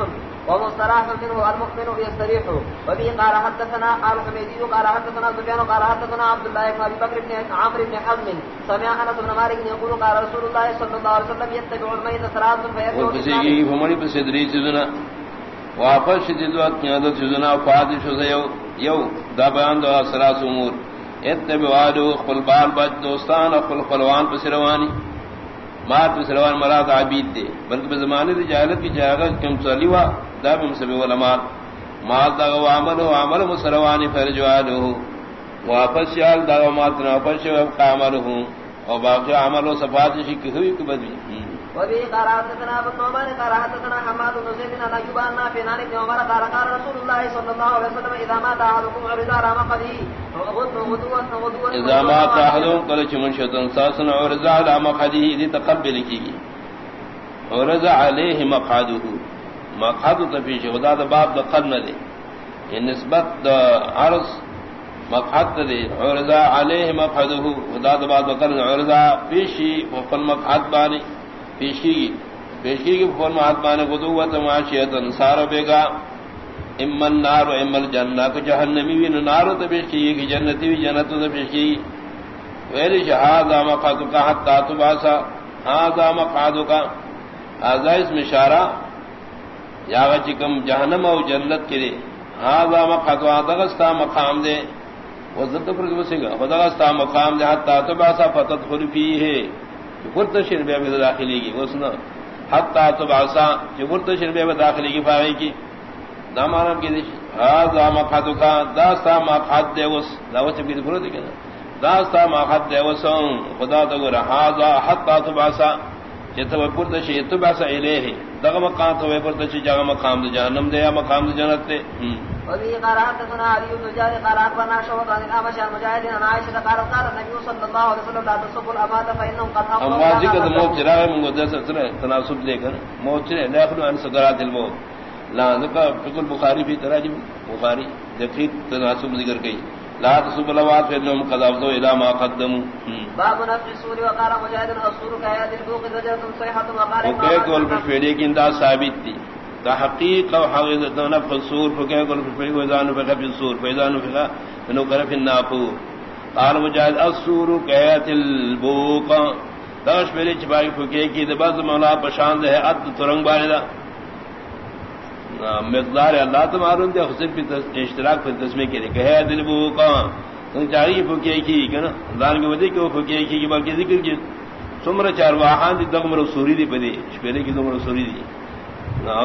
ومستراح منه المؤمن يستريح. وفي قال حدثنا قال حميدي قال حدثنا سفيان قال حدثنا عبد الله بن ابي بكر بن عمرو بن حزم. سمع انس بن مالك يقول قال رسول الله صلى الله عليه وسلم يتبع الميت ثلاث فيرجع ہماری پہ صدری چیزنا واپس وقت کی عدد جزنا. فادش یو یو، دا بیان دو سلاس امور. اتبعادو خپل بال بچ دوستان خپل خپلوان پر سروانی مار پر سروان مراد عبید دے. بلکہ بزمانے دی جاہلت کی جاہلت کم صلیوہ دا بم سبی علماء. مال دا غو عمل و عمل مسروانی فرجوادو واپس شال دا غو ماتنا، واپس شال عملو. اور باقی عمل و صفات شکی ہوئی کبدوی وبه قراتنا بنومان قراتنا حماد بن زيد بن ايوب نافع عن ابن عمر قال قال رسول الله صلى الله عليه وسلم اذا مات احدكم عرض على مقدي اذا مات قال من ساسن عرض على مقدي دي تقبل کی عرض عليه مقعده مقعد باب قرن ان نسبت عرض مقعد دي عرض عليه مقعده باب قرن عرض فيشي وفل مقعد باني پیشکی کی پیشکی کی فون مہاتما نے گدو قدوت معاشیت انصار بے گا۔ امن نار و امل جنہ کو جہنمی بھی نار تو پیشکی کی جنتی بھی جنت تو پیشکی ویلی جہاز مقاد کا حتا تو باسا۔ ہاں مقاد کا۔ آزا اس میں اشارہ یا چکم جہنم او جنت کے لیے۔ ہاں مقاد دغستا مقام دے۔ وزت پر سے گا۔ دغستا مقام دے حتا تو باسا فتت خلفی ہے مرتشر بے میں داخلی کی وہ سنا حتا تو باسا جو مرتشر بے میں داخلی کی. پاوی کی دامانم کی دش ہا ما خاتو کا داستا ما خات دے وس. دعوت کی پورا دے کنا داستا ما خات دے وس خدا تو گرا ہا حتا تو باسا جت وہ پرتشی تو باسا الیہ. دغه مقام تو پرتشی جگہ مقام جہنم دے، یا مقام جنت تے وفي قراتنا علي بن جاري قرات بنا شوط عن الأمش المجاهد عن عائشة قال قال النبي صلى الله عليه وسلم لا تصبوا الأمات فإنهم قد أمروا أما ذكر الموت جراء من أسرع تناسب لكن موت لا يخلو عن سقرات الموت لا ذكر فقه البخاري في تراجم بخاري دقيق تناسب ذكر كي. لا تصب الأمات فإنهم قد أفضوا إلى ما قدموا. باب نفس السور وقال مجاهد الأسور كآيات البوق زجرة صيحة وقال وكيك والفشفيري كندا ثابت دي تحقیق او حقیقت نفخ الصور فکہ کل فی وزان فکہ فی الصور فیزان فکہ انو کر فی الناقور قال مجاہد الصور کہیت البوق۔ دغش پہلے چپاکی فکہ کی دباز مولا پشاند ہے، عد ترنگ بارے دا۔ مقدار اللہ تمہارون دے خصر پی اشتراک پی تسمے کے لیے کہیت البوق چاہیے فکہ کی کنا دان کے ودے کہ وہ فکہ کی بلکہ ذکر کی۔ سمر چار واحان دی دغمر سوری دی پدے۔ پہلے کی دغمر سوری دی۔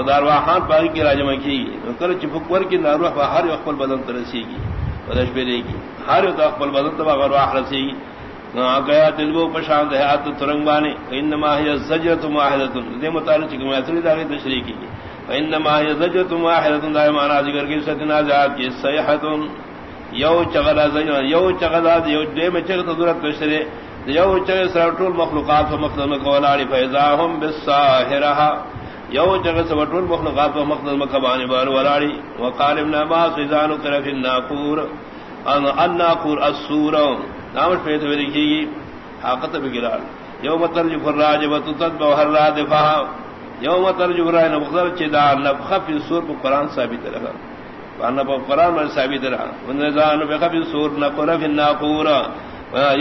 دار واحان پاکی کی راجمہ کی۔ کر چپکور کی ناروح ہر اقبل بدن ترسی گی ودش پہ گی ہر اقبل بدن تب اگر رسی گی گیا تلگو پشان دہات ترنگ بانے انما ہی زجرت واحدت دے متعلق چکم ایسری داغی تشریح کی انما ہی زجرت واحدت دائم آنا ذکر کی ستنا زیاد کی سیحت یو چغلا زجر، یو چغلا یو دے میں چغت ضرورت تشریح یو چغل سرطول مخلوقات و مخلوق قولانی فیضاہم بالساہرہا یو جگہ سے وٹول مخلوقات و مقدس مکبانی بار ولاڑی. وقال ابن عباس، اذا نقر في الناقور. ان الناقور السور. نام پیت وی لکھی حقت بگلال یوم ترجف الراجبۃ تتبع الرادفہ. یوم ترجف الراجبۃ مقدر چدا نفخ فی السور پر قرآن ثابت رہا وان قرآن میں ثابت رہا ونزان بخف السور نقر في الناقور.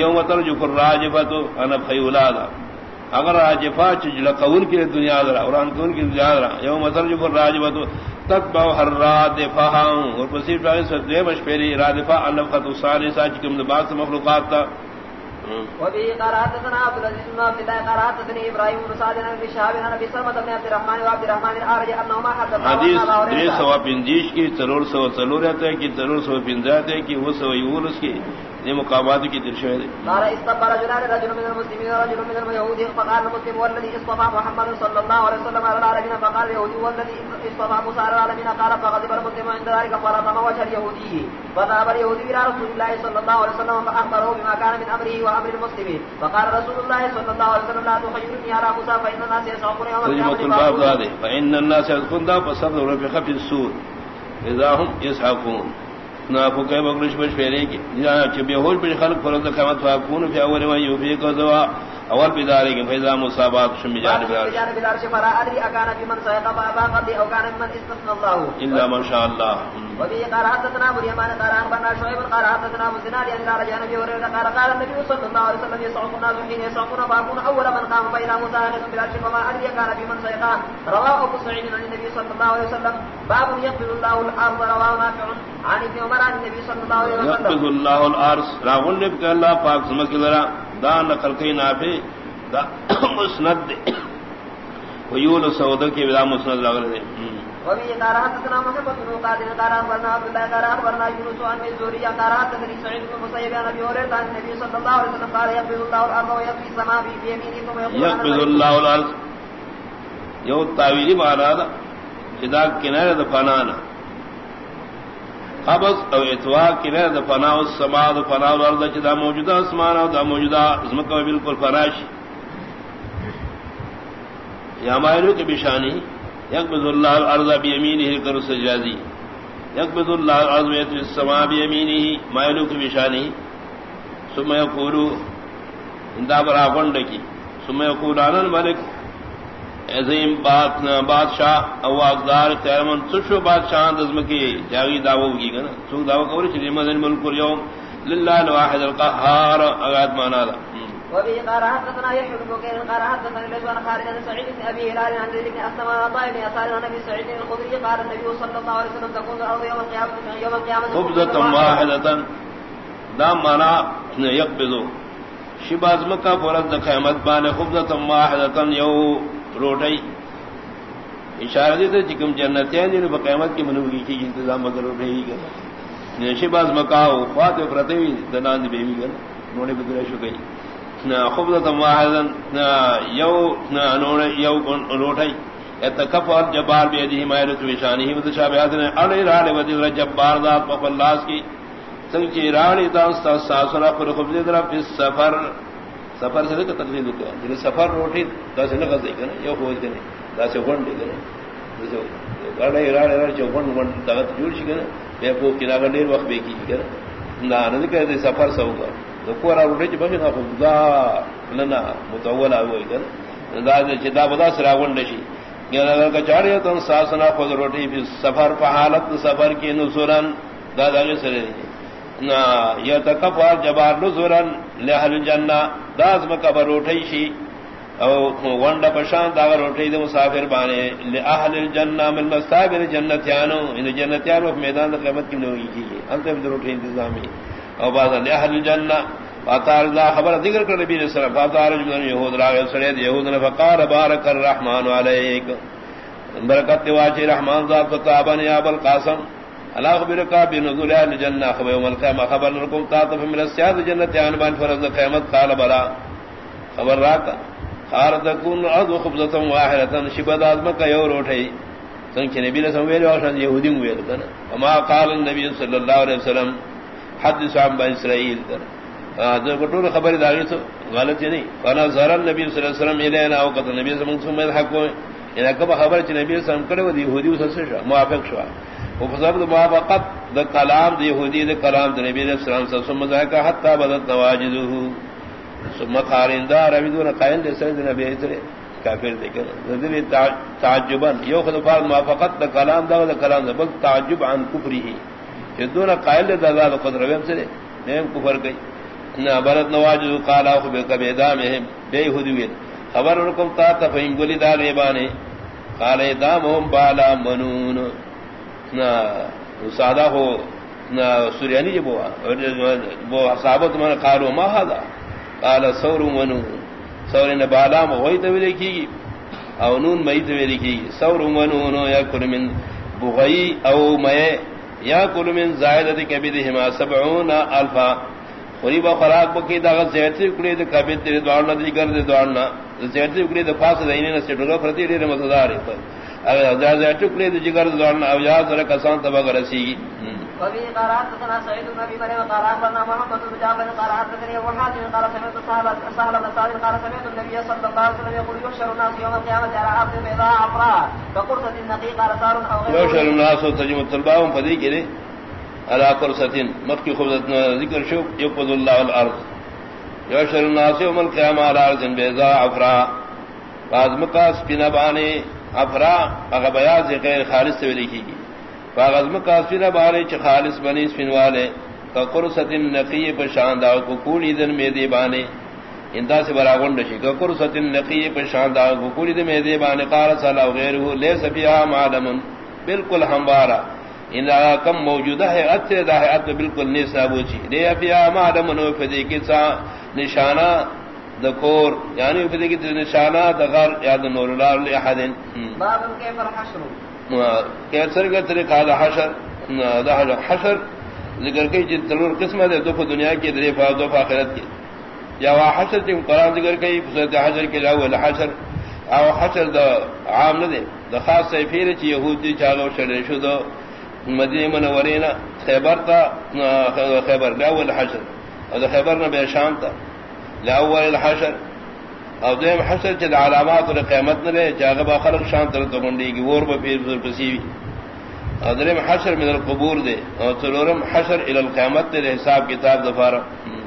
یوم ترجف الراجبۃ انا فیولادا اگر راجفا چجل قول کی دنیا درا قرآن کون کی دنیا درا یوم ترجف الراجفہ تتبع ہر رادفہ اور پسیب راجی سے دے مشپیری رادفہ النفخت الثالثہ چکم دباس مخلوقات تا۔ وبه قراتنا عبد العزيز بن عبد الله قراتنا ابراهيم بن سعد بن شهاب بن ابي سلمة بن عبد الرحمن وعبد الرحمن بن عارج انهما حدثا حدیث دے سوا پنجیش کی ضرور سو ضرور ہے کہ ضرور سو پنجات ہے کہ وہ سو یونس کی۔ یہ مقامات کی درشہ ہے قال استبر رجلان رجل من المسلمين ورجل من اليهود فقال المسلم والذي اصطفى محمد صلى الله عليه وسلم على العالمين فقال اليهودي والذي اصطفى موسى على العالمين قال فغضب المسلم عند ذلك فرطم وجه اليهودي فذهب اليهودي الى رسول الله صلى الله عليه وسلم فاخبره بما كان من امره وامر المسلمين فقال رسول الله صلى الله عليه وسلم لا تخيرني على موسى فان الناس يسعقون يوم القيامه فان الناس يدخلون فصبر في السور اذا هم يسحقون نہ فکے بگلش بش پھیرے کی۔ جہاں چبے ہوش بش خلق فرض قیامت فاکون فی اول ما یوفی کو دوا اول بدارے کے فیضا مصابات شم جانب جانب العرش۔ فلا ادري اكان في من سيق بابا قد او كان من استثنى الله الا ما شاء الله وفي قال حدثنا ابو اليمان قال اخبرنا شعيب قال حدثنا ابو زناد ان رجع النبي هريره قال قال النبي صلى الله عليه وسلم الناس حين يصعقون فاكون اول من قام بين مزاحم بالعرش فما ادري كان في من سيق رواه ابو سعيد عن النبي صلى الله عليه وسلم۔ باب يقبل الله الارض رواه نافع يقبض الله الارض نے کہ اللہ پاک سمجھ ذرا دا نقل کئی نافع دا مسند ویول مسند لگ رہے وفي قال حدثنا محمد بن قادر قال اخبرنا عبد الله قال اخبرنا يونس عن الزهري قال حدثني سعيد بن مسيب عن ابي هريره عن النبي صلى الله عليه وسلم قال يقبض الله الارض ويطوي السماء بيمينه ثم يقول يقبض الله الارض. یو تاویلی مانا دا فنانا قبض او اتوا کنارے دا فنا السما دا فنا الارض جدا موجودہ اسمانا دا موجودہ ازمکہ بالکل فناش یا مائلو کی بشانی، یقبض اللہ الارض بیمینہ کرو سجازی. یقبض اللہ الارض ویتو السما بیمینہ، مائلو کی بشانی. ثم یقولو اندہ برا فنڈ کی ثم یقول آنن ملک عظیم بادشاہ او اقدار تیرمن سشو بادشاہ دزم کی جاگی دعوو کی گنا سوک دعوو کوری چلی مدن ملک اليوم للہ الواحد القہار اگاد مانا دا وبه قال حدثنا يحيى بن بكير قال حدثنا لجوان خالد بن سعيد بن ابي هلال عن زيد بن اسلم عن عطاء بن يسار عن ابي سعيد الخدري قال النبي صلى الله عليه وسلم تكون الارض يوم القيامه يوم القيامه واحدة. دام مانا فرد قیامت بانے واحدة یو روٹائی اشارہ دیتے چکم جنتیاں جنہوں پر قیمت کی منوگی کی انتظام مگر روٹائی گا نیشی باز مکاو فاتح فرطوی دنان دی بیوی گا نوڑے بدرہ شکئی خبزتا واحدن یو نوڑے یو روٹائی اتکفر جبار بیدی حمایلت وشانی متشابہات نے اڑی راڑے ودی جبار ذات مفلاس کی سنچی راڑی دانستا ساسنا پر خبزی درہ پی سفر سفر سے کا تقریر کیا جن یعنی سفر روٹی دس نہ کر دے گا یہ ہو گئے دس ون دے گا جو ون ون دغت جوڑ بے کو کنا وقت بے کی گنا نہ نہ دے سفر سو گا تو روٹی چ خدا لنا ہوئی دا دے چدا بدا سرا ون گنا کا چاڑے تو ساسنا خود روٹی سفر پہ حالت سفر کی نصرن دا دا سرے یہ تکفر جبار نزورن لہل جنہ۔ داز مکبر روٹی شی، او ونڈ پشان دا روٹی دے مسافر بانے لہل الجنہ من مستابر جنتیانو، ان جنتیانو میدان دا قیمت کی نوگی کی۔ انت اب روٹی انتظامی او بعد لہل الجنہ فاتار اللہ خبر ذکر کر نبی علیہ السلام فاتار رجل یہود راغ سرید یہود نے فقار بارک الرحمن علیک۔ برکت واچی رحمان ذات فتابن یا بالقاسم اللہ خبر کا بنزول اہل جنہ خبر یوم القیامہ. خبر لکم تاطف من السیاد جنت عنبان فرض قیمت قال برا خبر راکا. خار تکون عضو خبزتا واحدتا شبد آدمکا یو روٹھئی. سنکھ نبی رسم ویلی واشان جی یہودی مویل کنا وما قال النبی صلی اللہ علیہ وسلم حدث عن با اسرائیل کنا در کٹور خبر داگی تو غلط نہیں. فانا زہر النبی صلی اللہ علیہ وسلم الینا اوقت نبی صلی اللہ علیہ وسلم حق ہوئے. انہا کبا خبر چی نبی صلی اللہ علیہ وسلم کرے و دی یہودی اسا سے موافق شوا. وفضل موافقت دا کلام دا یہودی دا کلام دا نبی علیہ السلام صلی اللہ علیہ وسلم حتی بدت نواجدہو ثم خارندار ابی دون قائل دے سرد نبی ایترے کافر دے کنا ذلی تعجبا. یو خد فارد موافقت دا کلام دا دا کلام دا. بل تعجب عن کفری ہی. کہ دون قائل دے دا دا قدر رویم سرے. نیم کفر گئی. نا برد نواجدہو قالا خبی کبی دامہم بے یہودی خبر رکم تا تفہیم گلی دار ریبانے. قال دامہم بالا منون. سادہ ہو، نہ سوریانی جب ہوا وہ صحابت من قالو ما هذا؟ قال سور منو سور نے بالا وہی تو لکھی۔ گی او نون مئی تو لکھی۔ گی سور منو یا کل من بغی او مے یا کل من زائدت کبدہما سبعون الفا۔ قریب خراق بکی دا زیتی کڑی دے کبد دے دوڑنا دی کر دے دوڑنا زیتی کڑی دے پاس دینی نہ سٹو فرتی دے متدار ہے اگر ٹکڑے جگر دوڑنا او یا ذرا کسان تبا رسی وفي قرات سنا سعيد بن ابي مريم قال اخبرنا محمد بن جعفر قال حدثني ابو حاتم قال سمعت صاحب سهل بن سعد قال سمعت النبي صلى الله عليه وسلم يقول يحشر الناس يوم القيامه على عبد بيضاء عفراء فقرصة النقي قال صار او غير يحشر الناس تجمع الطلباء فدي كده على قرصة مكي خبزتنا ذكر شوف يقبض الله الأرض۔ يعشر الناس يوم القيامة على أرض بيضاء عفراء بعض مقاس بنباني عفراء أغبياز غير خالص توليكي بعض مقاس بنباني چه خالص بني سفن والے كقرصة نقي پشان دا كقولي دن ميدي باني اندا سے براغن رشی كقرصة نقي پشان دا كقولي دن ميدي باني قال صلى الله غيره ليس فيها معلم بالکل ہموارا ان کم موجودہ ہے اتر دا ہے اتر بالکل نیسا بوچی لے افیا مادم نو فدی کی سا نشانہ دکور یعنی فدی کی نشانہ دغر یا نور اللہ لحد باب كيف الحشر. کیسر کا طریقہ دا حشر دا حشر ذکر کی جن تلور قسمت ہے دو دنیا کی دری فا دو آخرت کی یا وا حشر تم قرآن ذکر کی فسرت حشر کے لاو الحشر او حشر دا عام نہ دے دا خاص سیفیر چی یہودی چاگو شڑے شو دو مدینہ منورینا خیبر تا خیبر لاول حشر. او دا خیبر نہ بے شام تا لاول الحشر. او دیم حشر دا علامات اور قیمت نہ لے چاگو با خلق شام تر تو منڈی کی با پیر بزر پسیوی او دریم حشر من القبور دے او تلورم حشر الى القیمت دے حساب کتاب دفارا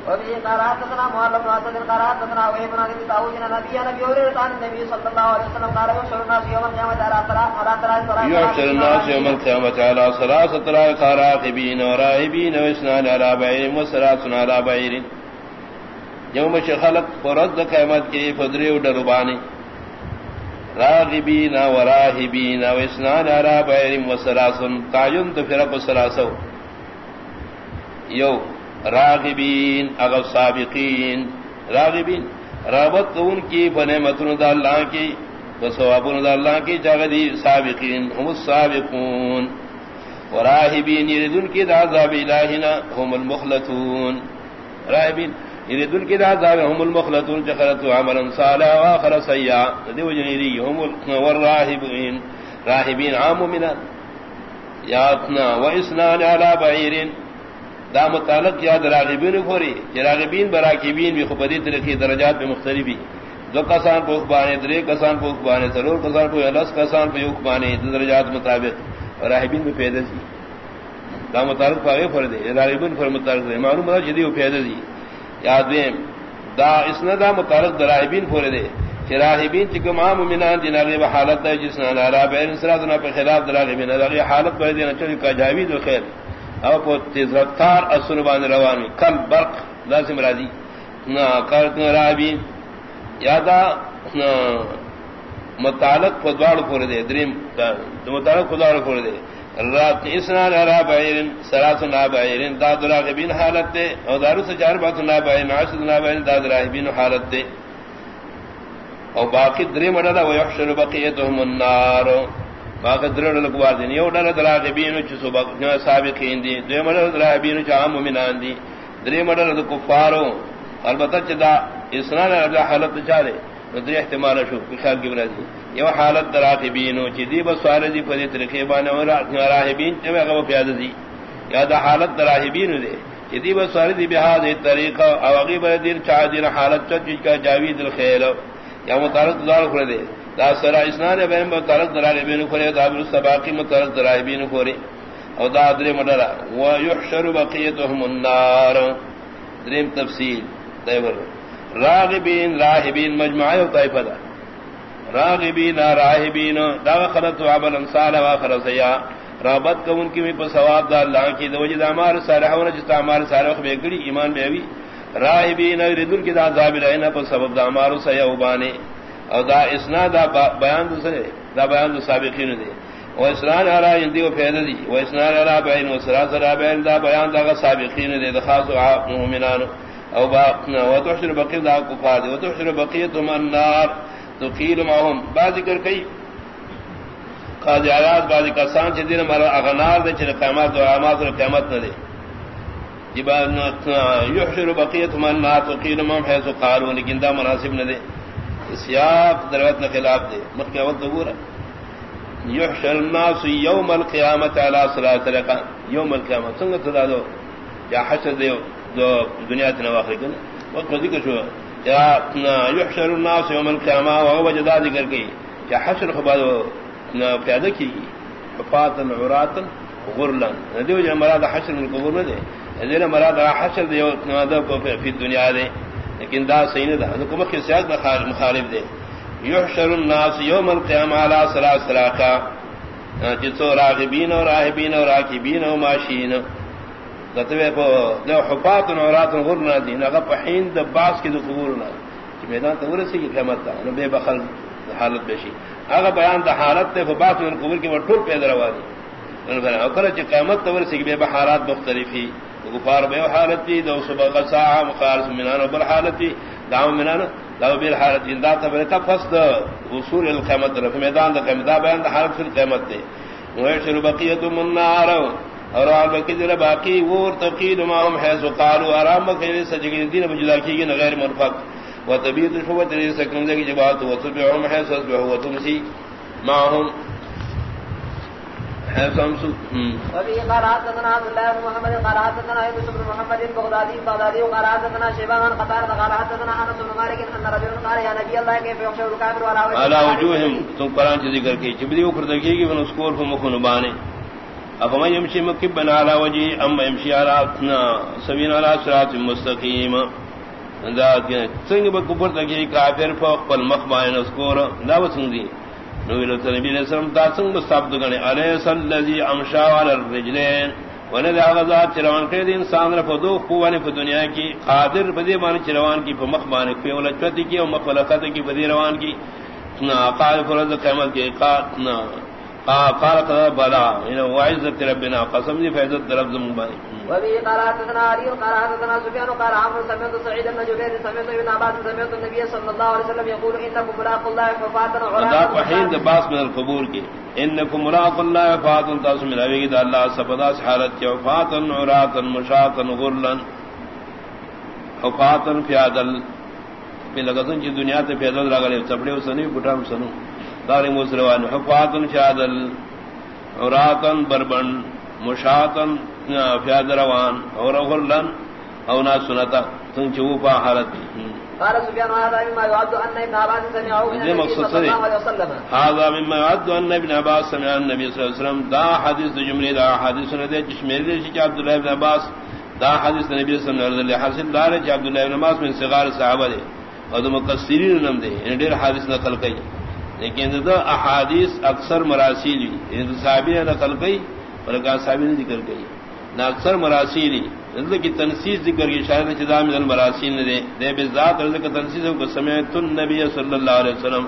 وفي قرات لنا معلم واسد قرات لنا وهي بن ابي داوود نبي نبي اوريت عن النبي صلى الله عليه وسلم قال يحشر الناس يوم القيامه على ثلاث على ثلاث يحشر الناس يوم القيامة على ثلاثة رايق راقبين وراهبين واثنان على بعير وثلاث على بعير. يوم خلق فرد قیامت کے فدری ودربانی راغبین و راہبین و وراهبین واثنان على بعير وثلاث تعین تفرق ثلاثه یو راغبین اگر سابقین. راغبین، رابط ان کی بنے متن دا اللہ کی و وصوابن دا اللہ کی جاگدی سابقین، ہم السابقون. وراہبین یردن کی دا عذاب الہینا، ہم المخلطون. راہبین یعنی یردن کی دا عذاب ہم المخلطون جخلتو عملا صالح واخر سیعا دیو جنیری ہم والراہبین راہبین عام منان یاتنا و اسنان علا بعیرین. دا متعلق یاد راغبین کھوری کہ راغبین براکبین بھی خبری طریقی درجات میں مختلفی. دو کسان پوکھ بانے، درے کسان پوکھ بانے ضرور کسان پوکھ لس کسان پوکھ بانے درجات مطابق. راغبین میں پیدا سی. دا متعلق پاگے فر دے راغبین فر متعلق معلوم بتا جدی وہ پیدا سی. یاد دیں دا اس نے دا متعلق دا راغبین فور دے کہ راغبین چکم عام منان دین اگے حالت ہے جس نے نارا بین سراتنا پہ خلاف دراغبین. اگے حالت پر دینا چلی کا جاوید خیر. او کو تیز رفتار اصل بان روانی. کل برق لازم راضی نہ کرت رابی یادا متعلق خدوار پور دے. دریم متعلق خدوار پور دے. رات اسنان را بعیرن سراس نا بعیرن داد راغبین حالت دے او دارو سے چار بات نا بعیرن عاشد نا بعیرن داد راغبین حالت دے او باقی دریم اڈالا ویحشر بقیتهم النار۔ باقی درڑ لگوار دین یو ڈر درا غبین سبق سابقین دی دیم ڈر درا غبین عام مومنان دی۔ دریم ڈر د کفارو البتہ چ دا اسنان ارجا حالت چارے ندری احتمال شو، خیال کی برا دی یو حالت درا غبین چ دی بسوار دی پدی طریقے بان اور راہبین چ وہ پیاد دی۔ یا دا حالت درا دے۔ چ دی بسوار دی بہا بہاد طریقہ، او غیب دیر چا دی حالت چ کا جاوید الخیل۔ یا متعلق دار کھڑے دے۔ دا سرا اسنان بہن متعلق دراغبین کھولے دا ابن السباقی متعلق دراغبین کھولے او دا ادری مدرا و یحشر بقیتهم النار۔ دریم تفصیل دیور راغبین، راہبین مجموعہ و طائفہ دا۔ راغبین، راہبین، دا خلط و عمل انصال و سیا رابط کا ان کی بھی ثواب دا اللہ کی دو وجد عمال صالح و نجتا عمال صالح بے گڑی ایمان بے بھی راہبین ردن کی دا عذاب الہینا پر سبب دا عمال سیا وبانے او دا اسنا دا بیان دو سرے، دا بیان دو سابقین دے. و اسنان علا اندی و فید دی، و اسنان علا بین و سراس علا بین دا بیان دا سابقین دے، دا خاص و مومنان او با و تحشر بقیت دا کفار دے، و تحشر بقیتم النار. تو قیل ماہم بعضی کر کئی. قاضی آیات بعضی کسان چھ دین مرا اغنار دے چھ قیمت و عامات و قیمت نہ دے جی یحشر بقیتم النار تو قیل ماہم حیث قارون لیکن دا مناسب نہ دے سیاق دروت نے خلاف دے. مکہ وقت گورا. یحشر الناس یوم القیامت علی صلاۃ رقا. یوم القیامت. سنگ تدا دو. یا حشر دے دو دنیا تے نواخر کنا وقت ذکر شو. یحشر الناس یوم القیامہ و وجدا ذکر کی یا حشر خبر پیدا کی فاتن عراتن غرلن دیو جو مراد حشر من قبور نہ دے. دینا مراد حشر دے فی دنیا دے. لیکن دا صحیح نہ دا. کو مخ سیاق مخالف دے. یحشر الناس یوم القیامہ علی ثلاث سلاکا جسو راغبین اور راہبین اور راکبین اور ماشین. دتوے پو دو حفات و عورات غرنا دین. اگر پحین دا باس کی دو قبورنا میدان تو ورسی کی قیمت دا نو بے بخل حالت بیشی اگر بیان دا حالت تے فباس من قبور کی وہ ٹھول پیدا روا دی. اکر چی قیمت تو ورسی کی بے بحالات مختلفی. غفار بے حالت دی دو صبح قصاع مخارس منان و بر حالت دی. دعو منان دعو بیر حالت دی. دا تبرکا فصد وصول القیمت رفی میدان دا قیمت دا بیان دا حالت فی القیمت دی ویشر بقیت من نارو. اور دل باقی تقید ما هم حیث قالوا آرام سجگی دین کی گی غیر مرفق و طبیعت شوت ری سکن دے کی و تبعهم و تمسی محمد قراتنا ابن بن محمد البغدادي البغدادي قراتنا شيبان قطار قراتنا انس بن مالك ان رجل قال يا نبي الله كيف يخشى الكافر ولا على وجوههم تو قران ذکر کی۔ جبدی اوپر دیکھیے کہ ان اسکول کو مخن بانے اب میں یمشی مکب بنا على وجه ام يمشي على سبيل على صراط مستقيم انداز کے سنگ بکبر دیکھیے کافر فوق المخبائن اسکول لا وسندی نبی نبی علیہ السلام دا سنگ مستعبد گنے. علیہ الذی امشا علی الرجلین. ونے دا چروان کړي دي انسان را په دو قوانه په دنیا کې قادر په دې باندې چروان کې په مخ باندې په ولچت کې او مخلقات کې په دې روان کې نا قال فرض قیامت کې قات قال قال بلا ان وعزت ربنا. قسم دي فیضت رب زم باندې وبه قال حدثنا علي قال حدثنا سفيان قال عمرو سمعت سعيد بن جبير سمعت ابن عباس سمعت النبي صلى الله عليه وسلم يقول انكم ملاق الله ففاتن عراق وحين باس من القبور کی انکم ملاق الله فاتن تاسو ملاوی کی اللہ سبدا حالت کی فاتن عراقا مشاقا غرلا. فاتن فی عدل. پہ لگتن کی دنیا تے پیدل راگلے چپڑے سنی بٹام سنو. دار مسلمان فی عدل عراقا بربن مشاقا فیاد روان اور غلن او نا سنتا تن چو پا حالت۔ قال سفيان هذا مما يعد ان ابن عباس سمعه من النبي صلى الله عليه وسلم. هذا مما يعد ان ابن عباس سمع النبي صلى الله عليه وسلم. دا حديث جمله دا حديث نے دے جشمیر دے کہ عبد الله بن عباس دا حدیث نبی صلی اللہ علیہ وسلم حاصل دار ہے عبد الله بن عباس من صغار صحابہ دے اور مقصرین نام دے ان ڈیر حدیث نقل کئی۔ لیکن دا احادیث اکثر مراسیلی صحابی نے نقل گئی اور صحابی نے ذکر گئی نہ اکثر مراسیلی رضل کی تنسیز ذکر کی شاید چدام مراسیل نے دے۔ دے بذات رضل کا تنسیز کو سمعت النبی صلی اللہ علیہ وسلم۔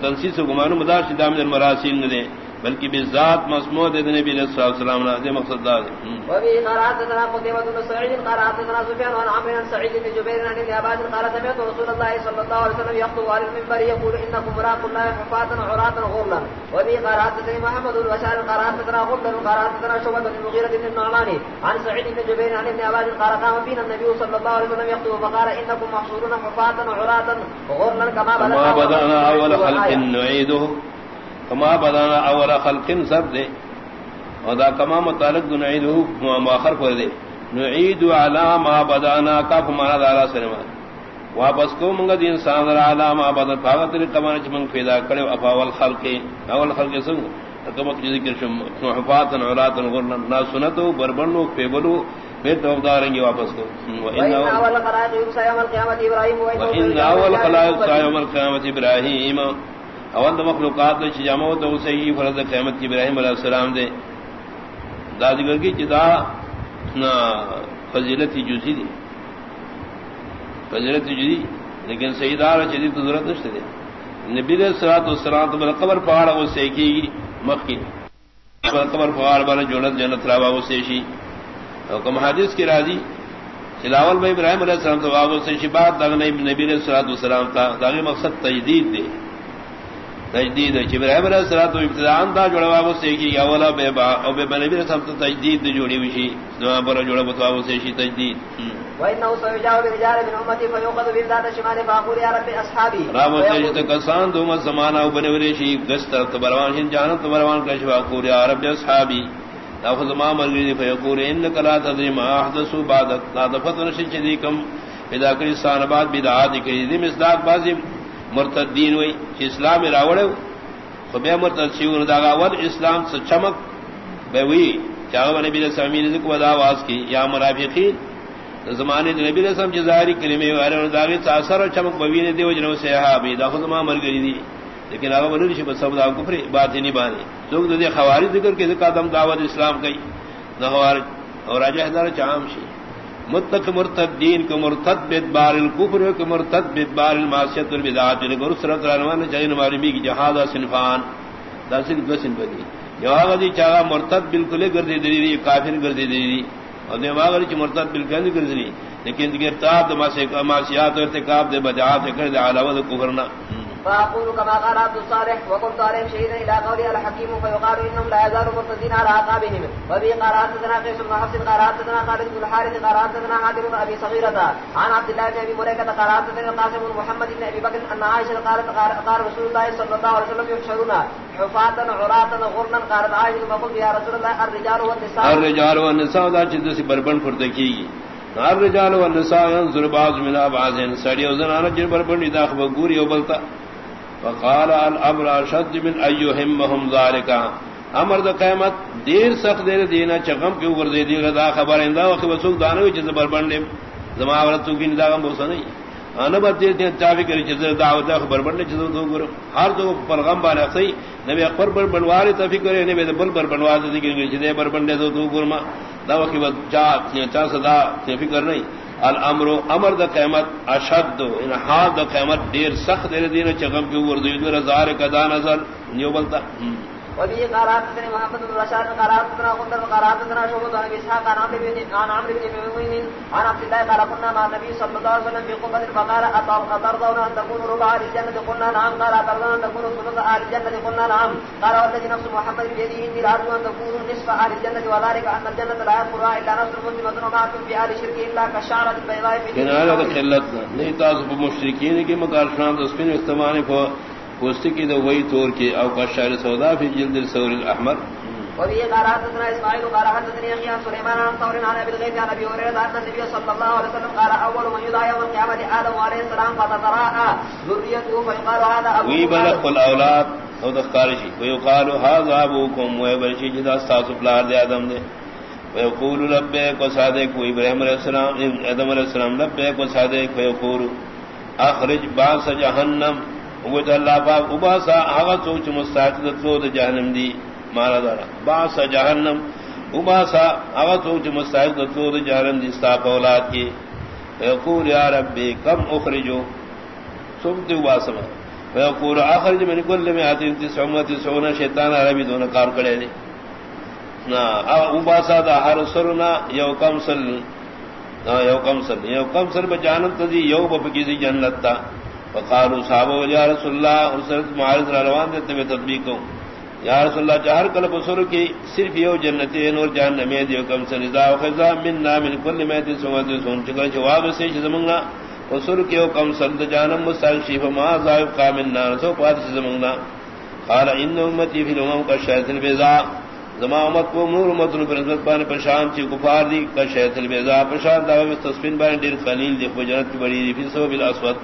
تنسیز کو مانو مدار چدام مراسیل نے دے۔ بلکہ بذات مسموع دے نبی علیہ الصلوۃ والسلام نے۔ دے مقصد دا ہے۔ وفي قرات ذنا قتيبة بن سعيد قرات ذنا سفيان عن عمرو بن سعيد بن جبير عن ابن عباس، قال سمعت رسول الله صلى الله عليه وسلم يخطب على المنبر يقول انكم مراق الله حفاة عراة غرلا وفي قرات ذنا محمد بن بشار قرات ذنا غرلا قرات ذنا شعبة بن المغيرة بن النعمان عن سعيد بن جبير عن ابن عباس قال قام بنا النبي صلى الله عليه وسلم يخطب فقال انكم محشورون حفاة عراة غرلا كما بدأنا اول خلق نعيده. کما بدانا اول خلق سب دے اور دا کما متعلق دو نعید مؤخر کر دے نعید علی ما بدانا کا فمانا دارا سنما واپس کو منگا دی انسان را علی ما بدن پاگا تری کمانا چی منگ پیدا کرے. اپا اول خلق. اول خلق سنگ. کما کی ذکر شم عراتا غرنا. نا سنتو بربنو پیبلو. پھر تو داریں گے واپس کو وان اول خلائق یوم القیامت ابراہیم وان اول خلائق اول مخلوقات نے جمع تو اسے ہی فرض قیامت ابراہیم علیہ السلام دے۔ دادگر کی جدا نہ فضیلت جزی دی۔ فضیلت جدی لیکن سیدار جدید تو ضرورت نہیں دے۔ نبی علیہ الصلوۃ والسلام تو قبر پہاڑ وہ سے کی مخ کی قبر پہاڑ والا جوڑت جنت راوا وہ سے شی حکم حدیث کی راضی چلاول بھائی ابراہیم علیہ السلام تو واو سے شبات نبی علیہ الصلوۃ والسلام کا داغی مقصد تجدید دے تجدید ابراہیم علیہ السلام تو ابتداء دا جوڑا بابو سے کی اولا بے با او بے نبی رسول تو تجدید دی جوڑی وشی دعا پر جوڑا بتاو سے شی تجدید. وانه سيجاو برجال من امتي فيوقظ بالذات شمال فاقول يا رب اصحابي رب تجد کسان دو زمانہ او بنے وری شی گست تو بروان شین جانت تو بروان کا شوا قول یا رب اصحابي تاخذ ما ملني فيقول انك لا تدري ما احدث بعد لا دفتن شچ شديكم اذا كان سان بعد بدعات کی ذم اصداق بازم مرتدین ہوئی کہ اسلام راوڑے تو بے مرتد شیور داغا ور اسلام سے چمک بے ہوئی چاہو نبی علیہ السلام رزق ودا آواز کی، یا مرافقین. زمانے نبی علیہ السلام جزاری کلمے وغیرہ اور داغی تاثر اور چمک بوینے دیو جنو سے دا خود ما مر دی. لیکن اگر بنو نشی بس سب دا کفر بات ہی نہیں بانی لوگ دے خوارج ذکر کے ذکر دم دعوت اسلام کئی۔ نہ خوارج۔ اور راجہ ہزار چام شی۔ متق مرتد دین کو مرتد بدبار الکفر کو مرتد بدبار المعصیت والبدعات۔ نے گرو سرت رانوان جائن مارمی کی جہاد سنفان دا سن دو سن بدی جواب دی چاہا مرتد بالکل گردی دی کافر گردی دی اور دماغ چ مرتد بالکل نہیں گردی لیکن گرفتار معصیات اور ارتکاب دے بجات کر دے علاوہ کفر نہ۔ فأقول كما قال عبد الصالح، وقلت عليهم شهيدا إلى قولي الحكيم، فيقال إنهم لا يزالوا مرتدين على عقابهم وبه قال حدثنا قيس بن حفص، قال حدثنا خالد بن الحارث، قال حدثنا حاتم بن أبي صغيرة، عن عبد الله بن أبي مليكة قال حدثنا القاسم بن محمد بن أبي بكر، أن عائشة قالت، قال رسول الله صلى الله عليه وسلم يحشرون حفاة عراة غرنا، قالت عائشة، فقلت يا رسول الله، الرجال والنساء. الرجال والنساء ذا جد سے بربن پردکی الرجال والنساء ينظر بعض من بعض سڑی وزنانہ جن بربن اذا خبر گوری وبلتا فقال الامر اشد من ايهمهم ذلك امر د قیامت دیر سخت دیر دینا چغم کیوں ور دے دی دا خبر اندا وقت وسوک دانو چ زبر بنڈے زما ورت کی ندا گم بوسا نہیں۔ انا بد دے چاوی کری چ دعوت خبر بنڈے چ دو گر ہر تو پیغام با نفسی نبی اکبر بن بنواری تفی کرے، نبی بل بل بنوار دی کہ دے بر بنڈے دو گر ما۔ دا وقت چا چا صدا فکر نہیں۔ الامر امر دا قیمت اشد ان دا قیمت دیر سخت دیر دین چغم کی ور دی کا کدا نظر. نیو بلتا وبه قرات بن محمد بن رشاد قرات بن قندر قرات بن شعبہ عن اسحاق عن عمرو بن عن عمرو بن مؤمن عن عبد الله قال كنا مع النبي صلى الله عليه وسلم في قبة فقال أترضون أن تكون ربع أهل الجنة؟ قلنا نعم. قال أترضون أن تكون ثلث أهل الجنة؟ قلنا نعم. قال والذي نفس محمد بيده إني لأرجو أن تكون نصف أهل الجنة وذلك أن الجنة لا يدخلها إلا نفس مسلمة وما في أهل الشرك إلا كالشعرة البيضاء في الجنة. نہیں تاسب مشرکین کی مکاشنان دسپین استعمال کو پوستی کی دو وہی طور کے اوقات شہر سودا فی جلد السور الاحمر. وبه قال حدثنا اسماعيل قال حدثني اخي عن سليمان عن ثور عن ابي الغيث عن ابي هريره ان النبي صلى الله عليه وسلم قال اول من يدعى يوم القيامه ادم عليه السلام فتتراءى ذريته فيقال هذا ابو ويبلغ الاولاد او دخارشي ويقال هذا ابوكم ويبلشي جدا استاذ بلاد ادم نے ويقول لبيك وصادق ابراهيم عليه السلام ادم عليه السلام لبيك وصادق ويقول اخرج باس جهنم وجد اللہ پاک اباسا آغا سوچ مستعد تو جہنم دی مارا دارا باسا جہنم اباسا آغا سوچ مستعد تو جہنم دی استاپ اولاد کی ويقول يا ربي، كم اخرجو سمت اباسما ويقول اخرج من كل مئات تسعون تسعون شیطان عربی دون کار کرے دی. نا اباسا دا ہر سرنا یو کم سل یو کم سل. یو کم سل بجانب تدی یو بپکی جنت تا فقالوا صحابہ یا رسول اللہ ارسلت معارض روان دیتے میں تطبیق ہوں یا رسول اللہ چہر کل بسر کی صرف یو جنتین اور جہنم دیو، کم سنزا و خزا مننا من کل میت سوات سون چکر جواب سے زمنگنا بسر کی یو کم سند جہنم مستغشی فما ذائب قامنا رسو پات سے زمنگنا قال ان امتی فی الامم کا شہد البیضا زما امت کو نور امت پر نسبت پانے پرشان چی کفار دی کا شہد البیضا پرشان دعوی تصفین بارے دیر قلیل دی جنت کی بڑی دی، فی سبب الاسود۔